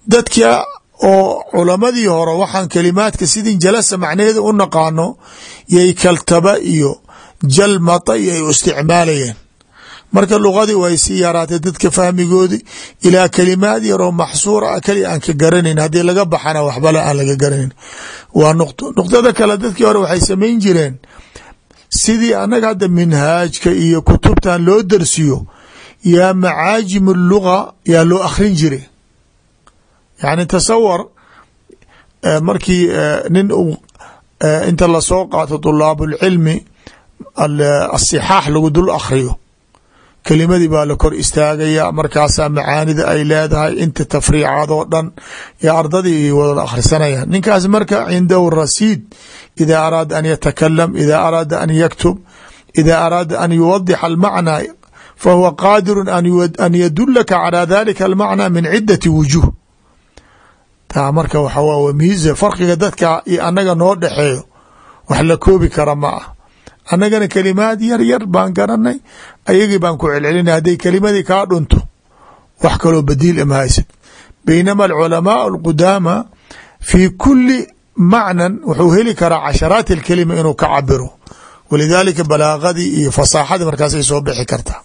Speaker 1: dadka oo culamadii hore waxaan kalimaadka sidin jalasa macnaheeda u naqaano yay kaltaba iyo jalmata iyo ay u isticmaalayeen marka luqadii way sii yaraatay dadka fahmigoodi ilaa kalimaad yaroo maxsuura ah keli aan ka garanayn haddii laga baxana waxbale aan laga garanayn. Waa nuqto nuqtada kale dadkii hore waxay samayn jireen sidii annaga hadda minhaajka iyo kutubtan loo darsiyo yaa macaajim luga yaa loo akhrin jiray yani tasawar markii nin inta la soo qaato dulaabulcilmi asixaax lagu dul akhriyo kelimadii baa la kor istaagaya markaasaa macaanida ay leedahay inta tafriicaad oo dhan yo ardadii wada akhrisanayaan. Ninkaas marka cindahu rasiid ida araada an yatakalam ida araada an yaktub ida araada an yuwadixa almacnaa fahuwa qaadiru an yadulaka calى dalika almacnaa min cidati wujuh taa marka waxaa miiza farqiga dadka iyo annaga noo dhexeeyo wax la koobi kara ma ah annagana kelimaad yar yar baan garanay ayagii baan ku celcelinay hadday kelimadii kaa dhunto. Wax kaloo badiil ima haysid. Baynama alculamaau alqudaama fii kuli macnan wuxuu heli karaa casharaat alkelima inuu ka cabiro walidaalika balaagadii iyo fasaaxadii markaasay soo bixi kartaa.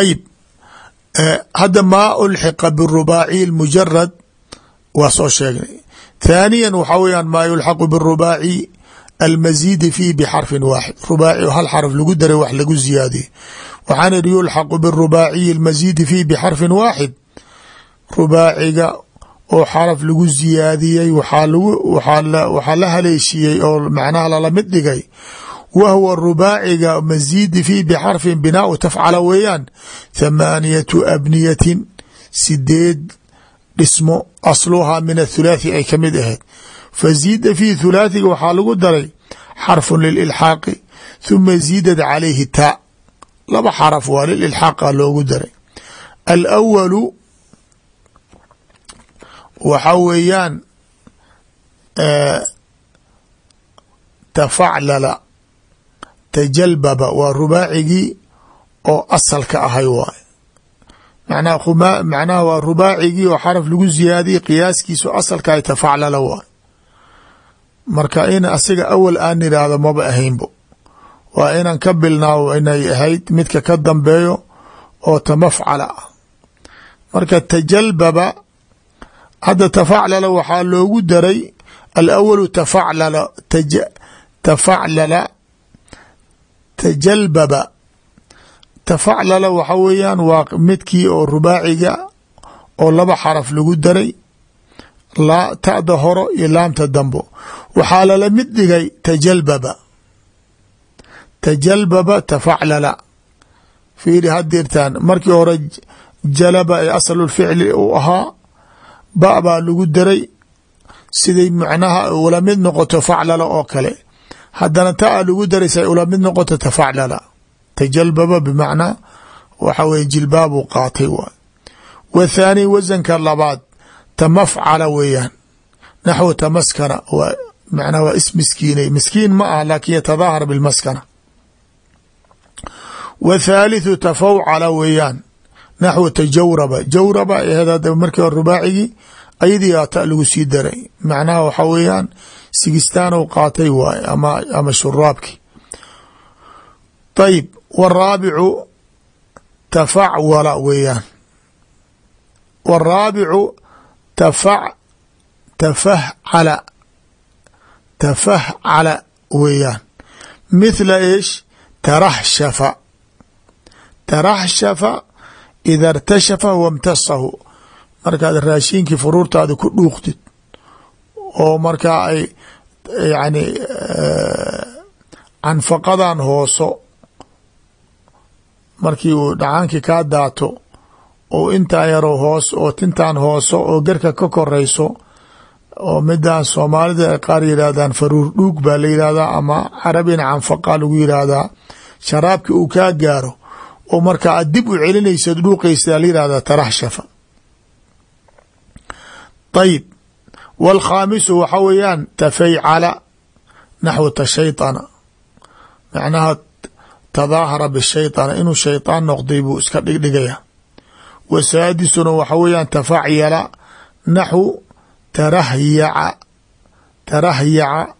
Speaker 1: Ayib hadda maa ulxiqa birubaaciy اmujarad waa soo sheegnay. Thaaniya waxaa weyaan maa yulxaqu birubaaci almasiidi fiih bxarfin waaxid rubaaci hal xarf lagu daray wax lagu ziyaadiyey waxaan ihi yulxaqu birubaaciyi اlmasiidi fiih bxarfin waaxid rubaaciga oo xaraf lagu ziyaadiyey waxaa la haleeshiiyey oo macnaha lalamid dhigay wa huwa rubaaciga masiidi fiih bxarfin binaau tafcala weeyaan thamaaniyatu abniyatin sideed dhismo asluhaa min athulaathi ay ka mid ahayd faziida fiih thulaathiga waxaa lagu daray xarfun lililxaaqi thuma ziidad calayhi taa laba xaraf waa lililxaaqa loogu daray alawalu waxaa weeyaan tafaclala tajalbaba waa rubaacigii oo asalka ahay waay manaa macnaha waa rubaacigii oo xaraf lagu ziyaadiyey qiyaaskiisu asalkahay tafaclala waay marka in asiga awal aan idhaahdo maba ahaynbo. Waa inan ka bilnaawo inay ahayd midka ka dambeeyo oo tamafcala. Marka tajalbaba hadda tafaclala waxaa loogu daray alawalu tafaclala tafaclala tajalbaba. Tafaclala waxa weeyaan waa midkii oo rubaaciga oo laba xaraf lagu daray ta'da horo iyo laamta dambo. Waxaa lala mid dhigay tajalbaba. Tajalbaba tafaclala. Fiiri hadirtaan markii hore jalaba ee aslulficli uu ahaa ba baa lagu daray siday macnaha ula mid noqoto faclala oo kale. Haddana taa lagu daray say ula mid noqoto tafaclala. Tajalbaba bimacnaa waxa weye jilbaabuu qaatay waay. Wa thaani wasanka labaad tamafcala weeyaan. Naxwu tamaskana macnaa waa is miskiinay. Miskiin ma ah laakin yatadaahar bilmaskana. W thaalitثu tafawcala weeyaan. Naxو tajawraba. Jawraba aheed markii hore rubaacigii ayadii aa ta lagu sii daray. Macnaha waxaa weeyaan sigistaanow qaatay waay ama ama shuraabki. Ayib wraabicu tafacwala weeyaan. Wraabicu tafa tafahcala tafahcala weeyaan. Mithla ish taraxshafa. Taraxshafa ida irtashafa wamtasahu markaad raashiinkii furuurtaada ku dhuuqtid oo markaa ay yani canfaqadan hooso markii uu dhacaankii kaa daato oo intaa yaro hoos oo tintan hooso oo garka ka koreyso oo midaan soomaalida ay qaar yidhaahdaan faruur dhuug baa la yidhahdaa ama carabina canfaqa lagu yidhaahdaa sharaabki uu kaa gaaro oo marka aad dib u celinaysaad dhuuqaysa la yihahdaa taraxshafa ayib wاlkhaamisu waxa weeyaan tafaycala naxwu tashayطana macnaha tadaahara bishayطana inuu shayطaan noqday buu iska dhigdhigaya wa saadisuna waxa weeyaan tafacyala naxwu tarahyaca tarahyaca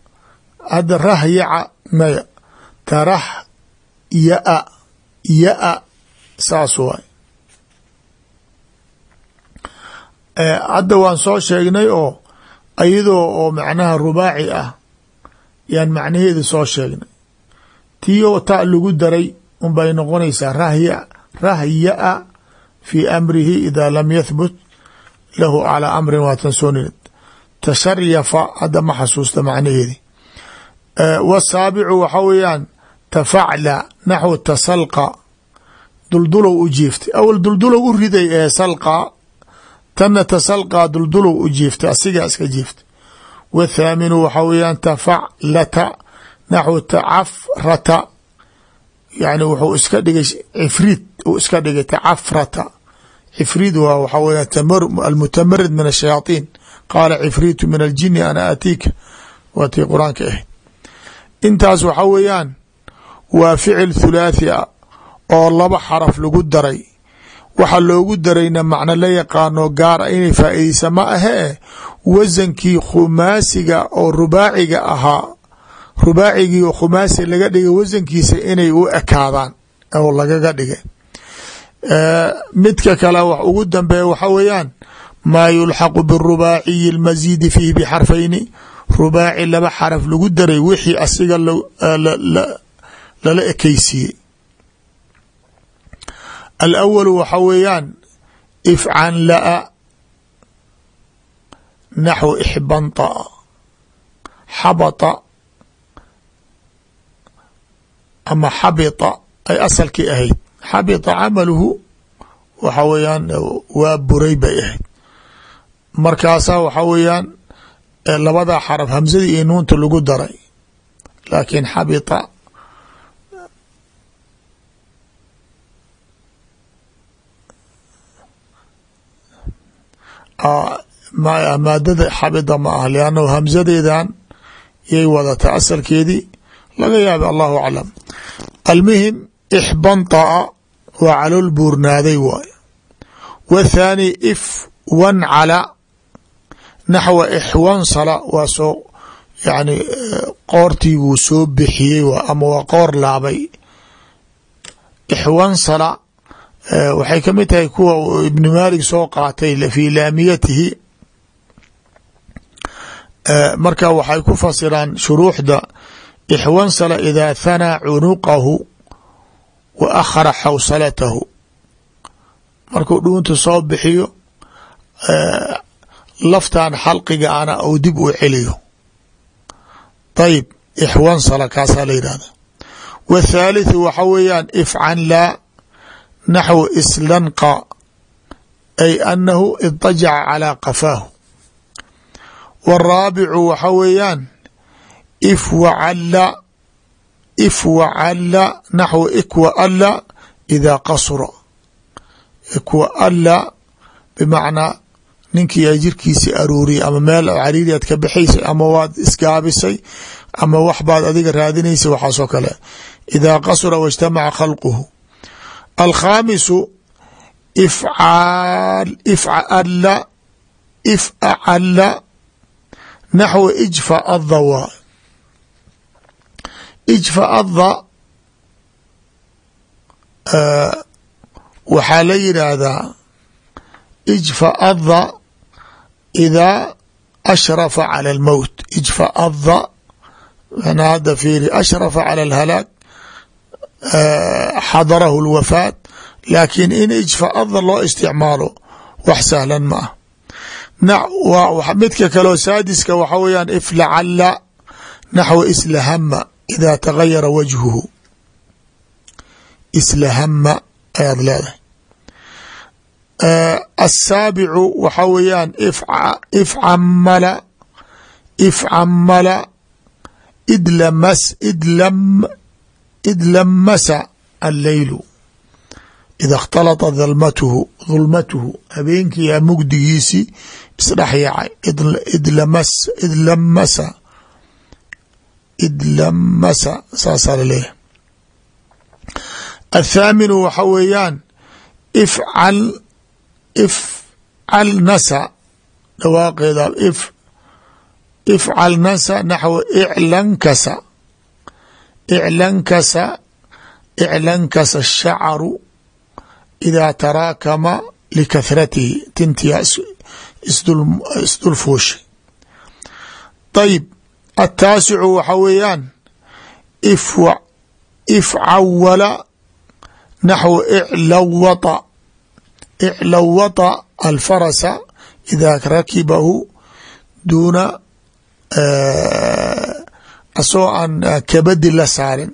Speaker 1: hadda rahyaca maya tarahyaa yaa saas waay. Hadda waan soo sheegnay oo iyadoo oo macnaha rubaaci ah yaan macnaheeda soo sheegnay. Tii oo ta lagu daray unbay noqonaysaa rahya rahyaa fi amrihi ida lam yathbut lahu calaa amrin waatan soo ninid tasharyafa hadda ma xasuusta macnaheedi wasaabicu waxa weeyaan tafacla naxw tasalqa duldulow u jiiftay awal duldulow u riday ee salqa tanna tasalqaa duldulow u jiiftay asigaa iska jiiftay wathaaminu waxa weeyaan tafaclata naxw tacafrata yani wuxuu iska dhigay cifriid uu iska dhigay tacafrata cifriid waa waxaa weya almutamarid min ashayaaطiin qaala cifriitu min aljini ana aatiika waa tii qur'aanka ahayd intaas waxa weeyaan waa ficil thulaathi a oo laba xaraf lagu daray. Waxa loogu darayna macno la yaqaano gaar a inay faa'iideysa ma ahee wasankii khumaasiga oo rubaaciga ahaa. Rubaacigii oo khumaasi laga dhigay wasankiisa inay u ekaadaan oo lagaga dhigay midka kale wax ugu dambeeya waxa weeyaan maa yulxaqu birubaaciyi اlmasiidi fiihi bxarfayni rubaaci laba xaraf lagu daray wixii asiga lala ekeysiiyey alawalu waxa weeyaan ifcan laa naxw ixbanta xabata ama xabita ay asalkii ahayd xabita camaluhu waxa weeyaan waa buray bay ahayd. Markaasaa waxa weeyaan labada xaraf hamsadii iyo nuunta lagu daray laakiin xabita maadada xabita ma ah liannahu hamsadeedan yay wadata asalkeedii laga yaaba allahu aclam. Almuhim ixbantaa waa calool buurnaaday waay wathaani if wancala naxwa ixwansala waa soo yani qoortii wuu soo bixiyey ama waa qoor laabay. Ixwansala waxay ka mid tahay kuwa ibni maalik soo qaatay fi laamiyatihi. Marka waxay ku fasiraan shuruuxda ixwansala idaa thanaa cunuqahu wa akhara xawsalatahu markuu dhuunta soo bixiyo laftan xalqiga ana ou dib u celiyo ayib ixwansala kaasaa la yidhahda w athaalitثu waxa weeyaan ifcan laa naxwu islanqa ay anahu idajaca calaa qafaahu w araabicu waxa weeyaan if wacalla ifwacalla naxwu ikwa alla idaa qasura. Ikwa alla bimacnaa ninkii ay jirkiisi aruuriyay ama meel cariiri aad ka baxaysay ama waad isgaabisay ama wax baad adiga raadinaysay waxaasoo kale. Idaa qasura waijtamaca khalquhu. Alkhaamisu ifcaal ifcala ifacala naxwa ijfa adda waa ijfa adda waxaa la yidhaahdaa ijfa adda idaa ashrafa cala almowt ijfa adda ana hadda fiiri ashrafa cala alhalaag xadarahu lwafaat laakiin in ijfa adda loo isticmaalo wax sahlan ma ah. Midka kaleo saadiska waxa weyaan iflacala naxwa islahama idaa tagayara wajhuhu islahama ayaad leedahay asaabicu waxa weeyaan ifcamala ifcamala idlamas idlam idlamasa alleylu ida اkhtalطa dhalmatuhu dhulmatuhu habeenkiiyaa mugdigiisii isdhex yaacay idlamas idlamasa idlamasa saasaa la leeyahay athaaminu waxa weeyaan ifcal ifcal nasa dhawaaqeeda if ifcal nasa naxw iclankasa iclankasa iclankasa shacaru idaa taraakama likahratihi tintiya isdulfuushay ayib ataasicu waxa weeyaan ifcawala naxw iclawata iclawata alfarasa idaa rakibahu duuna asagoo aan kabadi la saarin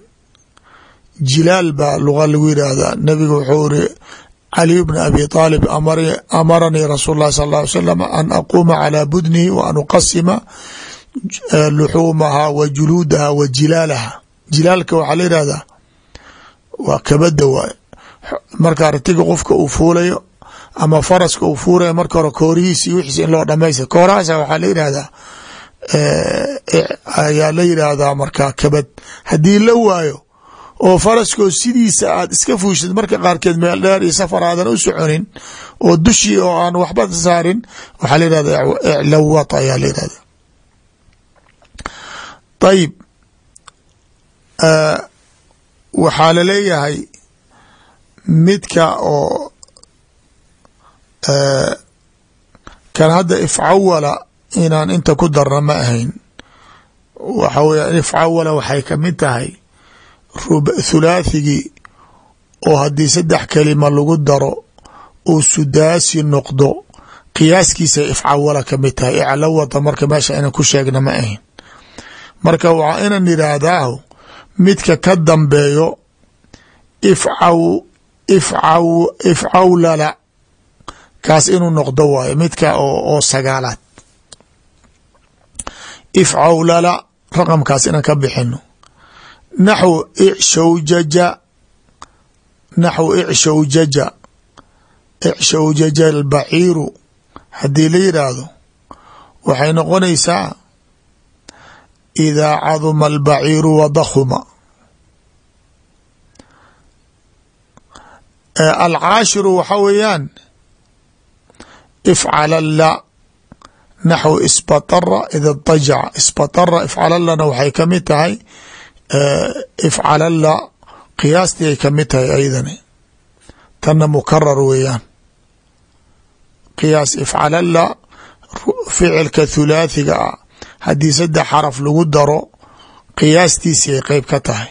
Speaker 1: jilaal baa luga lagu yidhaahdaa nabiga wuxuu iri caliy bn abi aalib amaranii rasuul اlah sal ا ly slam an aquuma calىa budnihi wa an uqasima luxuumaha wa juluudaha wa jilaalaha. Jilaalka waxaa la yidhahdaa waa kabada waay marka artiga qofka uu fuulayo ama faraska uu fuulayo marka hore koorihiisi wixiis in loo dhamaysta koorahaasa waxaa la yidhahdaa ayaa la yidhaahdaa markaa kabad. Haddii la waayo oo faraskoo sidiisa aad iska fuushid marka qaarkeed meel dheer iyo safar aadan u soconin oo dushii oo aan waxba saarin waxaa la yidhahda iclawat ayaa la yidhahda ayib waxaa la leeyahay midka oo kan hadda ifcawala inaan inta ku darna ma ahayn. Waxa weya ifcawala waxay ka mid tahay thulaathigii oo haddii saddex kelima lagu daro uu sudaasi noqdo qiyaaskiisa ifcawala ka mid tahay. Iclawata marka meesha inan ku sheegna ma ahayn marka waa inan yidhaahdaahu midka ka dambeeyo ifcaw ifcaw ifcawlala kaas inuu noqdo waayo midka oo sagaalaad. Ifcawlala raqamkaas inaan ka bixino naxw icshawjaja naxw icshawjaja icshawjaja albaciiru. Haddii la yidhaahdo waxay noqonaysaa idaa caduma albaciiru wadakhuma alcaashiru waxa weeyaan ifcalalla naxw isbatara ida dajaca isbatara ifcalallana waxay ka mid tahay ifcalalla qiyaastii ay ka mid tahay aydani tanna mukarar weeyaan qiyaas ifcalalla ficilka thulaathiga ah haddii saddex xaraf lagu daro qiyaastiisii ay qeyb ka tahay.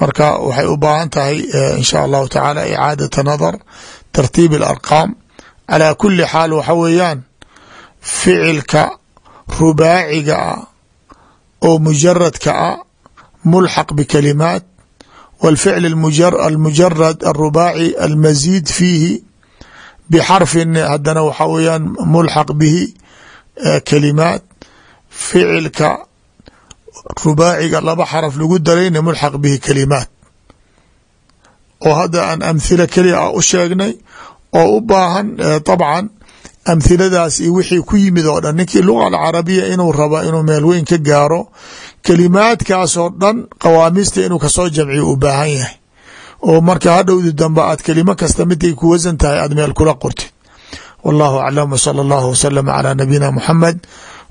Speaker 1: Marka waxay u baahan tahay in sha allahu tacaala icaadata nadar tartiib alarqaam. Calaa kuli xaal waxa weeyaan ficilka rubaaciga ah oo mujaradka ah mulxaq bkalimaat wاlficl almujarad alrubaaci almaziid fiihi bxarfin hadana waxa weeyaan mulxaq bihi kalimaat ficilka rubaaciga laba xaraf lagu darayna mulxaq bihi kalimaat oo hadda aan amhila keliya ah u sheegnay oo u baahan طabcan amhiladaas iyo wixii ku yimid oo dhan. Ninkii luga alcarabiya inuu raba inuu meel weyn ka gaaro kalimaadkaasoo dhan qawaamista inuu ka soo jamciyo u baahan yahay. oo marka hadhowdi dambe aad kelimo kasta miday ku wasan tahay aad meel kula qortid wallahu aclam wsala allahu wasalama calaa nabiyina muxamed